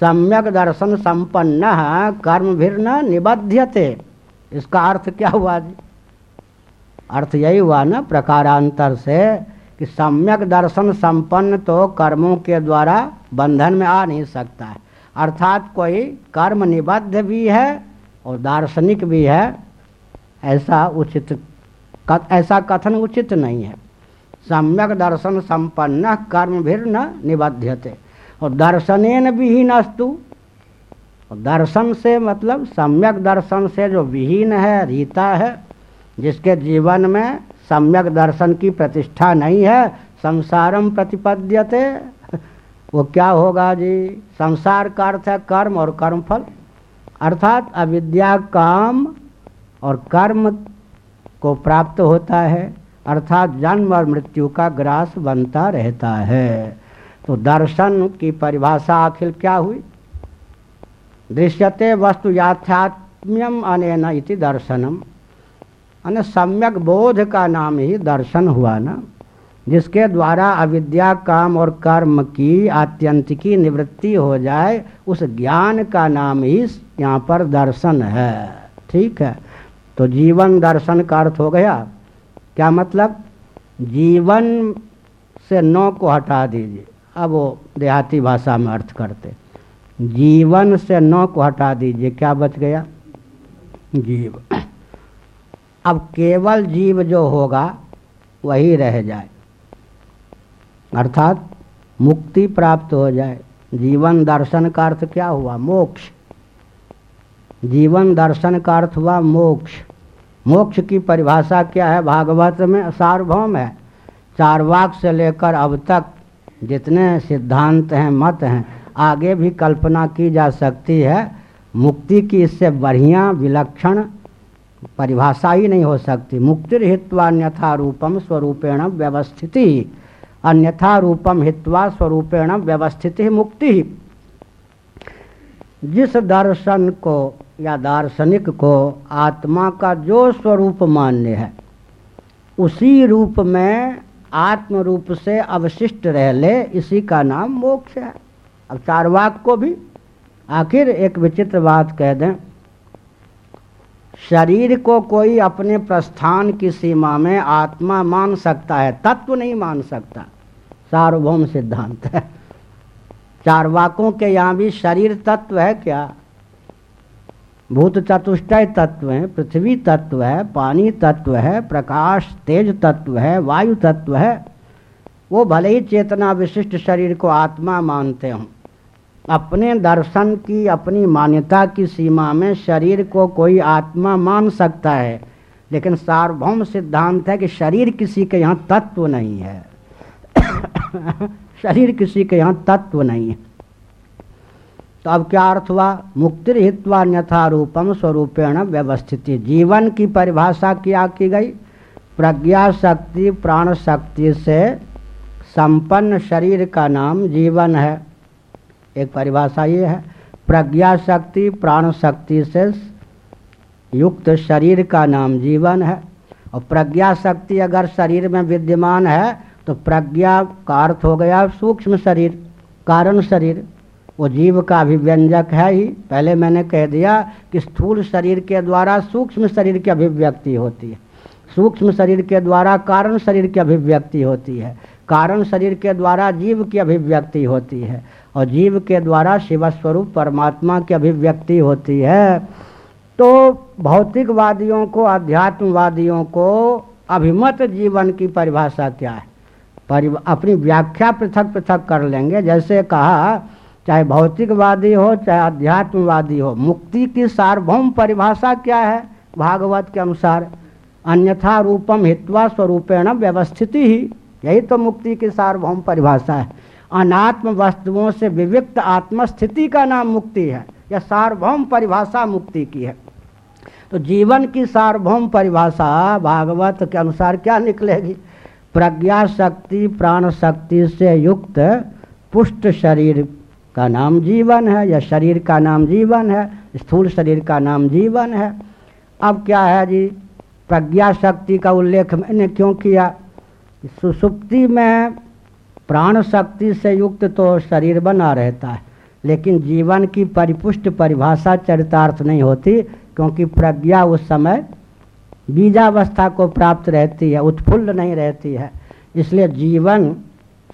सम्यक दर्शन संपन्न कर्म भी न निबध्यते। इसका अर्थ क्या हुआ जी? अर्थ यही हुआ ना, प्रकारांतर से कि सम्यक दर्शन संपन्न तो कर्मों के द्वारा बंधन में आ नहीं सकता है। अर्थात कोई कर्म निबद्ध भी है और दार्शनिक भी है, ऐसा उचित ऐसा कथन उचित नहीं है। सम्यक दर्शन संपन्न कर्म भी न निबध्यते। और दर्शनेन विहीनस्तु दर्शन से मतलब सम्यक दर्शन से जो विहीन है, रीता है, जिसके जीवन में सम्यक दर्शन की प्रतिष्ठा नहीं है, संसारम प्रतिपद्यते। वो क्या होगा जी? संसार का अर्थ है कर्म और कर्मफल। अर्थात अविद्या काम और कर्म को प्राप्त होता है। अर्थात जन्म और मृत्यु का ग्रास बनता रहता है। तो दर्शन की परिभाषा आखिर क्या हुई? दृश्यते वस्तु याथ्यात्म्यम अनेन इति दर्शनम। अने सम्यक बोध का नाम ही दर्शन हुआ ना, जिसके द्वारा अविद्या, काम और कर्म की आत्यंतिकी निवृत्ति हो जाए, उस ज्ञान का नाम ही यहाँ पर दर्शन है। ठीक है? तो जीवन दर्शन का अर्थ हो गया। क्या मतलब? जीवन से नौ को हटा दीजिए। अब वो देहाती भाषा में अर्थ करते। जीवन से नौ को हटा दीजिए। क्या बच गया? जीव। अब केवल जीव जो होगा, वही रह जाए। अर्थात मुक्ति प्राप्त हो जाए। जीवन दर्शन का अर्थ क्या हुआ? मोक्ष। जीवन दर्शन का अर्थ हुआ मोक्ष। मोक्ष की परिभाषा क्या है? भागवत में सार्वभौम है। चारवाक से लेकर अब तक जितने सिद्धांत हैं, मत हैं, आगे भी कल्पना की जा सकती है। मुक्ति की इससे बढ़िया विलक्षण परिभाषा ही नहीं हो सकती। मुक्ति हित्वान्यथा रूपम स्वरूपेण व्यवस्थिति। अन्यथा रूपम हित्वा स्वरूपेण व्यवस्थित मुक्ति। जिस दर्शन को या दार्शनिक को आत्मा का जो स्वरूप मान्य है, उसी रूप में आत्म रूप से अवशिष्ट रह ले, इसी का नाम मोक्ष है। अब चारवाक को भी आखिर एक विचित्र बात कह दें। शरीर को कोई अपने प्रस्थान की सीमा में आत्मा मान सकता है, तत्व नहीं मान सकता। सार्वभौम सिद्धांत है। चारवाकों के यहाँ भी शरीर तत्व है क्या? भूत चतुष्टय तत्व है, पृथ्वी तत्व है, पानी तत्व है, प्रकाश तेज तत्व है, वायु तत्व है। वो भले ही चेतना विशिष्ट शरीर को आत्मा मानते हों अपने दर्शन की, अपनी मान्यता की सीमा में शरीर को कोई आत्मा मान सकता है। लेकिन सार्वभौम सिद्धांत है कि शरीर किसी के यहाँ तत्व नहीं है। शरीर किसी के यहाँ तत्व नहीं है। तो अब क्या अर्थ हुआ? मुक्ति हित्वा अन्यथा रूपम स्वरूपेण व्यवस्थित। जीवन की परिभाषा क्या की गई? प्रज्ञा शक्ति, प्राण शक्ति से संपन्न शरीर का नाम जीवन है। एक परिभाषा ये है प्रज्ञा शक्ति प्राण शक्ति से युक्त शरीर का नाम जीवन है। और प्रज्ञा शक्ति अगर शरीर में विद्यमान है तो प्रज्ञा का अर्थ हो गया सूक्ष्म शरीर, कारण शरीर। वो जीव का अभिव्यंजक है ही। पहले मैंने कह दिया कि स्थूल शरीर के द्वारा सूक्ष्म शरीर की अभिव्यक्ति होती है। सूक्ष्म शरीर के द्वारा कारण शरीर की अभिव्यक्ति होती है। कारण शरीर के द्वारा जीव की अभिव्यक्ति होती है। और जीव के द्वारा शिव स्वरूप परमात्मा की अभिव्यक्ति होती है तो भौतिकवादियों को, अध्यात्मवादियों को अभिमत जीवन की परिभाषा क्या है? परिव, अपनी व्याख्या पृथक पृथक कर लेंगे। जैसे कहा, चाहे भौतिकवादी हो, चाहे अध्यात्मवादी हो, मुक्ति की सार्वभौम परिभाषा क्या है? भागवत के अनुसार, अन्यथा रूपम हित्वा स्वरूपेण व्यवस्थिति ही। यही तो मुक्ति की सार्वभौम परिभाषा है। अनात्म वस्तुओं से विविक्त आत्मस्थिति का नाम मुक्ति है यह सार्वभौम परिभाषा मुक्ति की है। तो जीवन की सार्वभौम परिभाषा भागवत के अनुसार क्या निकलेगी? प्रज्ञा शक्ति, प्राण शक्ति से युक्त पुष्ट शरीर का नाम जीवन है, या शरीर का नाम जीवन है, स्थूल शरीर का नाम जीवन है। अब क्या है जी? प्रज्ञा शक्ति का उल्लेख मैंने क्यों किया? सुसुप्ति में प्राण शक्ति से युक्त तो शरीर बना रहता है, लेकिन जीवन की परिपुष्ट परिभाषा चरितार्थ नहीं होती, क्योंकि प्रज्ञा उस समय बीजावस्था को प्राप्त रहती है, उत्फुल्ल नहीं रहती है। इसलिए जीवन,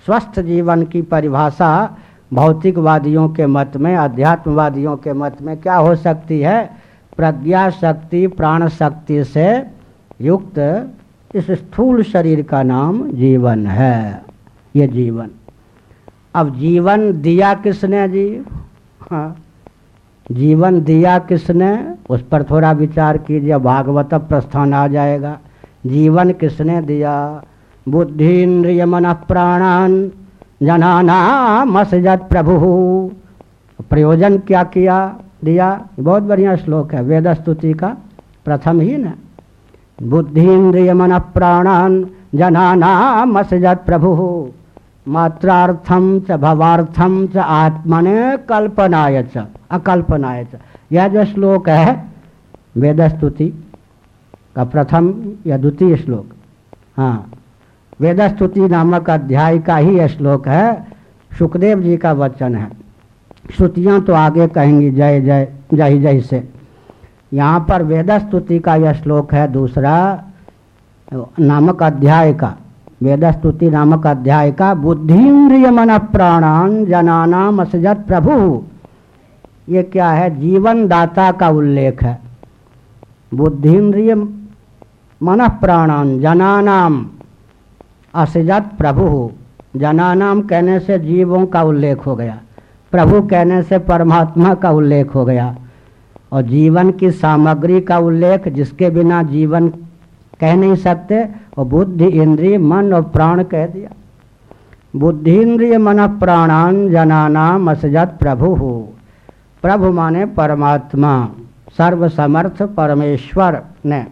स्वस्थ जीवन की परिभाषा भौतिकवादियों के मत में, अध्यात्मवादियों के मत में क्या हो सकती है? प्रज्ञा शक्ति प्राण शक्ति से युक्त इस स्थूल शरीर का नाम जीवन है। ये जीवन। अब जीवन दिया किसने जी? हाँ। जीवन दिया किसने? उस पर थोड़ा विचार कीजिए, भागवत प्रस्थान आ जाएगा। जीवन किसने दिया? बुद्धि इंद्रिय मन प्राणान जनाना मसजत प्रभु। प्रयोजन क्या किया? दिया। बहुत बढ़िया श्लोक है, वेद स्तुति का प्रथम ही न। बुद्धि इंद्रिय मन प्राणान जनाना मसजत प्रभु। मात्रार्थम च भवार्थम च, आत्मने कल्पनाय च, अकल्पनाय च। यह जो श्लोक है वेद स्तुति का प्रथम या द्वितीय श्लोक। हाँ वेद स्तुति नामक अध्याय का ही यह श्लोक है। सुखदेव जी का वचन है। श्रुतियाँ तो आगे कहेंगी, जय जय जय जय से। यहाँ पर वेद स्तुति का यह श्लोक है, दूसरा, नामक अध्याय का। वेद स्तुति नामक अध्याय का बुद्धिन्द्रिय मन प्राणान जनानाम असजत प्रभु। ये क्या है? जीवन दाता का उल्लेख है। बुद्धिन्द्रिय मन प्राणान जनानाम असजत प्रभु। जनानाम कहने से जीवों का उल्लेख हो गया। प्रभु कहने से परमात्मा का उल्लेख हो गया। और जीवन की सामग्री का उल्लेख, जिसके बिना जीवन कह नहीं सकते, और बुद्धि इंद्रिय मन और प्राण कह दिया। बुद्धि इंद्रिय मन प्राणान जनाना मसजत प्रभु हो। प्रभु माने परमात्मा, सर्वसमर्थ परमेश्वर ने।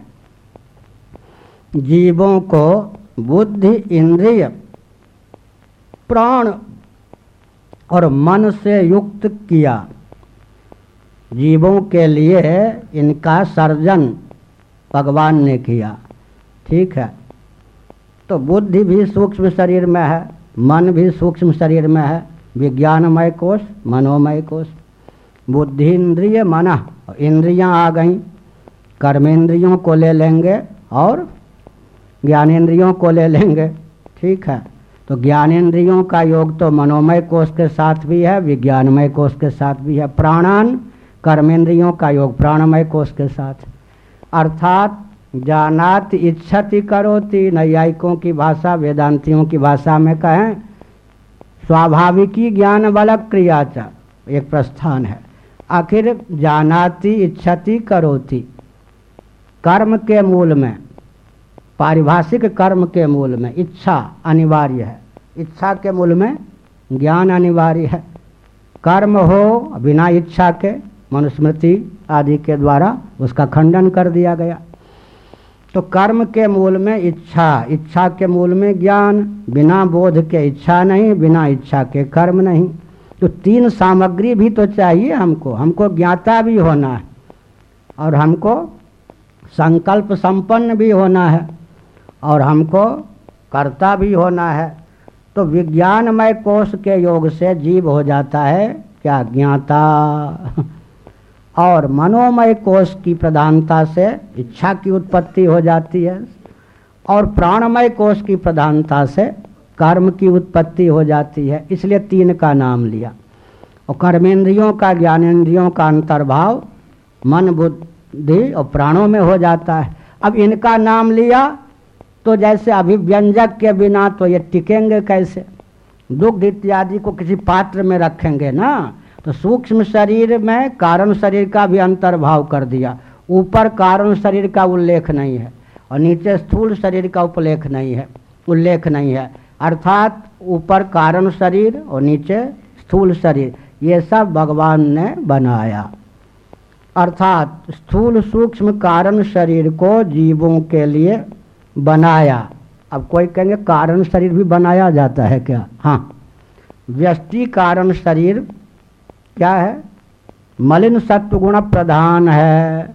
जीवों को बुद्धि इंद्रिय, प्राण और मन से युक्त किया। जीवों के लिए इनका सर्जन भगवान ने किया। ठीक है। तो बुद्धि भी सूक्ष्म शरीर में है, मन भी सूक्ष्म शरीर में है, विज्ञानमय कोष मनोमय कोष बुद्धि इंद्रिय मन, इंद्रियाँ आ गई, कर्मेंद्रियों को ले लेंगे और ज्ञानेन्द्रियों को ले लेंगे, ठीक है। तो ज्ञानेन्द्रियों का योग तो मनोमय कोष के साथ भी है, विज्ञानमय कोष के साथ भी है। प्राणान कर्मेंद्रियों का योग प्राणमय कोष के साथ। अर्थात जानात इच्छति करोति। नैयायिकों की भाषा, वेदांतियों की भाषा में कहें, स्वाभाविकी ज्ञान बल क्रिया एक प्रस्थान है। आखिर जानाति इच्छति करोति। कर्म के मूल में, पारिभाषिक कर्म के मूल में इच्छा अनिवार्य है। इच्छा के मूल में ज्ञान अनिवार्य है। कर्म हो बिना इच्छा के, मनुस्मृति आदि के द्वारा उसका खंडन कर दिया गया। तो कर्म के मूल में इच्छा इच्छा के मूल में ज्ञान, बिना बोध के इच्छा नहीं, बिना इच्छा के कर्म नहीं। तो तीन सामग्री भी तो चाहिए हमको हमको ज्ञाता भी होना है और हमको संकल्प संपन्न भी होना है और हमको कर्ता भी होना है। तो विज्ञानमय कोष के योग से जीव हो जाता है क्या ज्ञाता? और मनोमय कोष की प्रधानता से इच्छा की उत्पत्ति हो जाती है और प्राणमय कोष की प्रधानता से कर्म की उत्पत्ति हो जाती है। इसलिए तीन का नाम लिया। और कर्मेंद्रियों का ज्ञानेन्द्रियों का अंतर्भाव मन, बुद्धि और प्राणों में हो जाता है। अब इनका नाम लिया तो जैसे अभिव्यंजक के बिना तो ये टिकेंगे कैसे? दुग्ध इत्यादि को किसी पात्र में रखेंगे ना? तो सूक्ष्म शरीर में कारण शरीर का भी अंतर्भाव कर दिया। ऊपर कारण शरीर का उल्लेख नहीं है और नीचे स्थूल शरीर का उपलेख नहीं है, उल्लेख नहीं है। अर्थात ऊपर कारण शरीर और नीचे स्थूल शरीर, ये सब भगवान ने बनाया। अर्थात स्थूल सूक्ष्म कारण शरीर को जीवों के लिए बनाया। अब कोई कहेंगे, कारण शरीर भी बनाया जाता है क्या? हाँ। व्यष्टि कारण शरीर क्या है? मलिन सत्व गुण प्रधान है।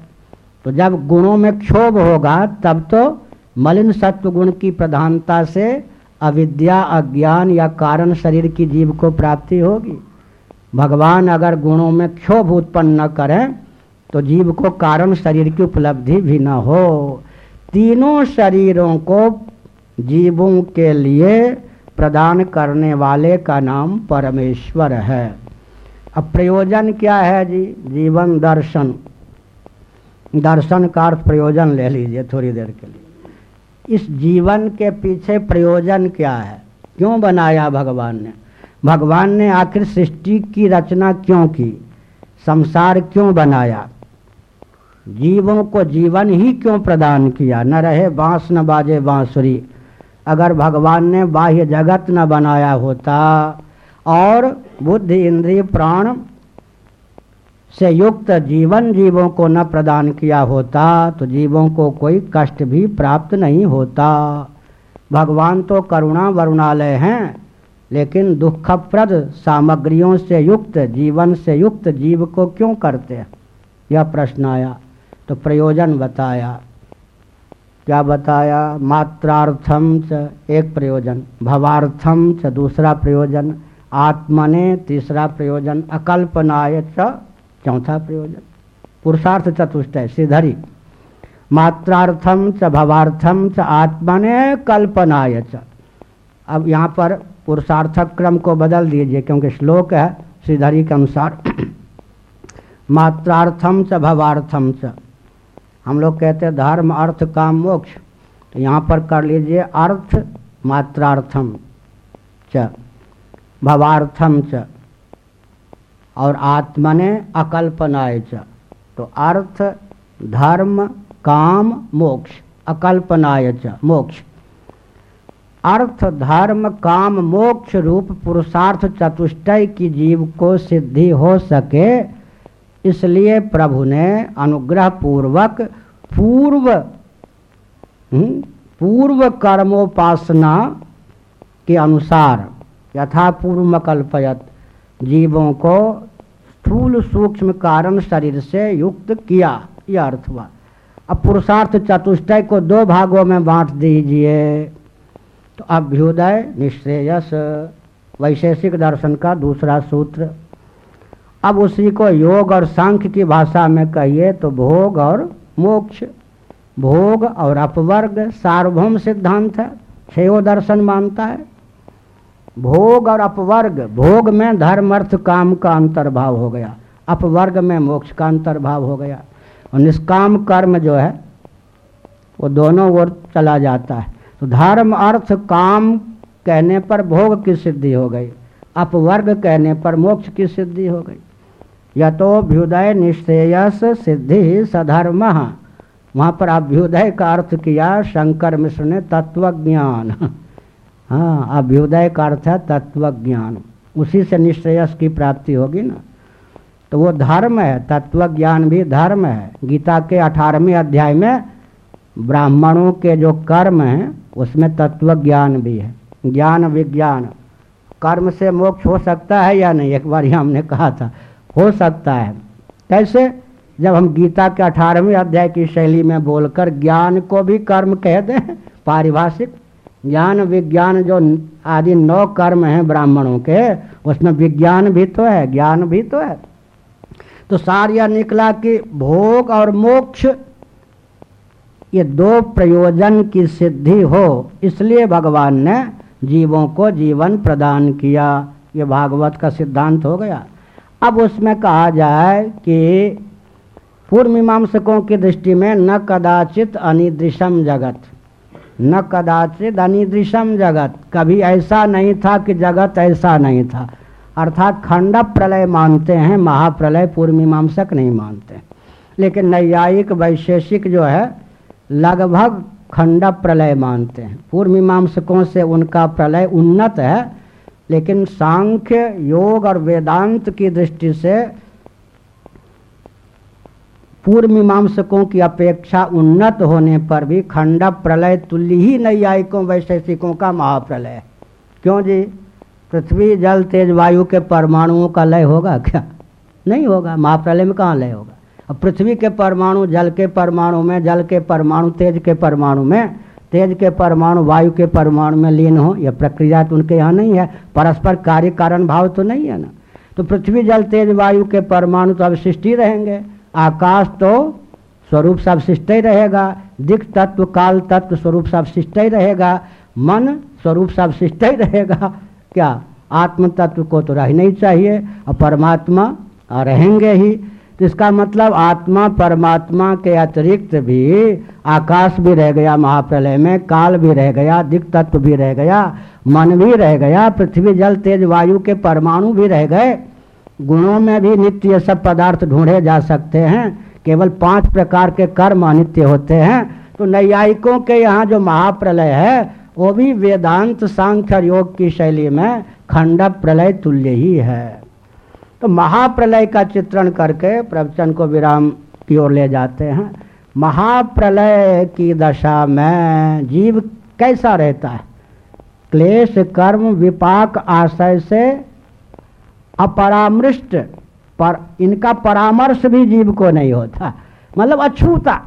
तो जब गुणों में क्षोभ होगा, तब तो मलिन सत्व गुण की प्रधानता से अविद्या, अज्ञान या कारण शरीर की जीव को प्राप्ति होगी। भगवान अगर गुणों में क्षोभ उत्पन्न न करें तो जीव को कारण शरीर की उपलब्धि भी न हो। तीनों शरीरों को जीवों के लिए प्रदान करने वाले का नाम परमेश्वर है। अब प्रयोजन क्या है जी? जीवन दर्शन। दर्शन का अर्थ प्रयोजन ले लीजिए थोड़ी देर के लिए। इस जीवन के पीछे प्रयोजन क्या है? क्यों बनाया भगवान ने? भगवान ने आखिर सृष्टि की रचना क्यों की? संसार क्यों बनाया? जीवों को जीवन ही क्यों प्रदान किया? न रहे बाँस, न बाजे बांसुरी। अगर भगवान ने बाह्य जगत न बनाया होता, और बुद्धि इंद्रिय प्राण से युक्त जीवन जीवों को न प्रदान किया होता तो जीवों को कोई कष्ट भी प्राप्त नहीं होता। भगवान तो करुणा वरुणालय हैं, लेकिन दुखप्रद सामग्रियों से युक्त, जीवन से युक्त जीव को क्यों करते हैं? यह प्रश्न आया तो प्रयोजन बताया। क्या बताया? मात्रार्थम च एक प्रयोजन, भवार्थम च दूसरा प्रयोजन आत्मने तीसरा प्रयोजन अकल्पनाय चौथा प्रयोजन। पुरुषार्थ चतुष्टय श्रीधरी मात्रार्थम च, भवार्थम च आत्मने कल्पनाय च। अब यहाँ पर पुरुषार्थक क्रम को बदल दीजिए, क्योंकि श्लोक है श्रीधरी के अनुसार। मात्रार्थम च, भवार्थम च। हम लोग कहते हैं धर्म, अर्थ, काम, मोक्ष। तो यहाँ पर कर लीजिए अर्थ, मात्रार्थम च। भवार्थम च। और आत्मने अकल्पनाय च। तो अर्थ धर्म काम मोक्ष अकल्पनाय च मोक्ष। अर्थ धर्म काम मोक्ष रूप पुरुषार्थ चतुष्टय की जीव को सिद्धि हो सके इसलिए प्रभु ने अनुग्रह पूर्वक पूर्व हम्म, पूर्व कर्मोपासना के अनुसार यथा पूर्व कल्पयत जीवों को स्थूल सूक्ष्म कारण शरीर से युक्त किया, यह अर्थ हुआ। अब पुरुषार्थ चतुष्टय को दो भागों में बांट दीजिए। तो अभ्युदय, निश्रेयस, वैशेषिक दर्शन का दूसरा सूत्र। अब उसी को योग और सांख्य की भाषा में कहिए तो भोग और मोक्ष। भोग और अपवर्ग सार्वभौम सिद्धांत है छो दर्शन मानता है। भोग और अपवर्ग, भोग में धर्म अर्थ काम का अंतर्भाव हो गया। अपवर्ग में मोक्ष का अंतर्भाव हो गया। और निष्काम कर्म जो है, वो दोनों ओर चला जाता है। तो धर्म अर्थ काम कहने पर भोग की सिद्धि हो गई। अपवर्ग कहने पर मोक्ष की सिद्धि हो गई। या तो अभ्युदय निश्चेयस सिद्धि सधर्म। वहाँ पर अभ्युदय का अर्थ किया, शंकर मिश्र ने तत्व ज्ञान हाँ अभ्युदय का अर्थ है तत्व ज्ञान उसी से निश्चयस की प्राप्ति होगी ना। तो वो धर्म है तत्व ज्ञान भी धर्म है। गीता के अठारहवें अध्याय में ब्राह्मणों के जो कर्म हैं, उसमें तत्व ज्ञान भी है। ज्ञान विज्ञान। कर्म से मोक्ष हो सकता है या नहीं? एक बार ही हमने कहा था, हो सकता है। कैसे? जब हम गीता के अठारहवें अध्याय की शैली में बोलकर ज्ञान को भी कर्म कह दें पारिभाषिक ज्ञान विज्ञान जो आदि नौ कर्म हैं ब्राह्मणों के, उसमें विज्ञान भी तो है, ज्ञान भी तो है। तो सार यह निकला कि भोग और मोक्ष, ये दो प्रयोजन की सिद्धि हो, इसलिए भगवान ने जीवों को जीवन प्रदान किया। ये भागवत का सिद्धांत हो गया। अब उसमें कहा जाए कि पूर्व मीमांसकों की दृष्टि में न कदाचित अनिदृशम जगत। न कदाचित अनिदृशम जगत। कभी ऐसा नहीं था कि जगत ऐसा नहीं था। अर्थात खंड प्रलय मानते हैं, महाप्रलय पूर्व मीमांसक नहीं मानते। लेकिन नैयायिक, वैशेषिक जो है, लगभग खंड प्रलय मानते हैं। पूर्व मीमांसकों से उनका प्रलय उन्नत है, लेकिन सांख्य, योग और वेदांत की दृष्टि से पूर्व मीमांसकों की अपेक्षा उन्नत होने पर भी खंड प्रलय तुल्य ही नैयायिकों, वैशेषिकों का महाप्रलय। क्यों जी? पृथ्वी, जल, तेज, वायु के परमाणुओं का लय होगा क्या? नहीं होगा। महाप्रलय में कहाँ लय होगा? अब पृथ्वी के परमाणु, जल के परमाणु में, जल के परमाणु, तेज के परमाणु में, तेज के परमाणु, वायु के परमाणु में लीन हो, यह प्रक्रिया तो उनके यहाँ नहीं है। परस्पर कार्य कारण भाव तो नहीं है ना। तो पृथ्वी, जल, तेज, वायु के परमाणु तो अवशिष्ट ही रहेंगे। आकाश तो स्वरूप सब शिष्ट ही रहेगा, दिख तत्व, काल तत्व स्वरूप सब शिष्ट ही रहेगा, मन स्वरूप सब शिष्ट ही रहेगा। क्या? आत्म तत्व को तो रहना ही चाहिए, और परमात्मा रहेंगे ही। तो इसका मतलब आत्मा, परमात्मा के अतिरिक्त भी आकाश भी रह गया, महाप्रलय में काल भी रह गया दिक तत्व भी रह गया, मन भी रह गया, पृथ्वी, जल, तेज, वायु के परमाणु भी रह गए। गुणों में भी नित्य सब पदार्थ ढूंढे जा सकते हैं। केवल पाँच प्रकार के कर्म अनित्य होते हैं। तो नैयायिकों के यहाँ जो महाप्रलय है, वो भी वेदांत सांख्य योग की शैली में खंड प्रलय तुल्य ही है। तो महाप्रलय का चित्रण करके प्रवचन को विराम की ओर ले जाते हैं। महाप्रलय की दशा में जीव कैसा रहता है? क्लेश, कर्म, विपाक, आशय से अपरामृष्ट पर इनका परामर्श भी जीव को नहीं होता। मतलब अछूता।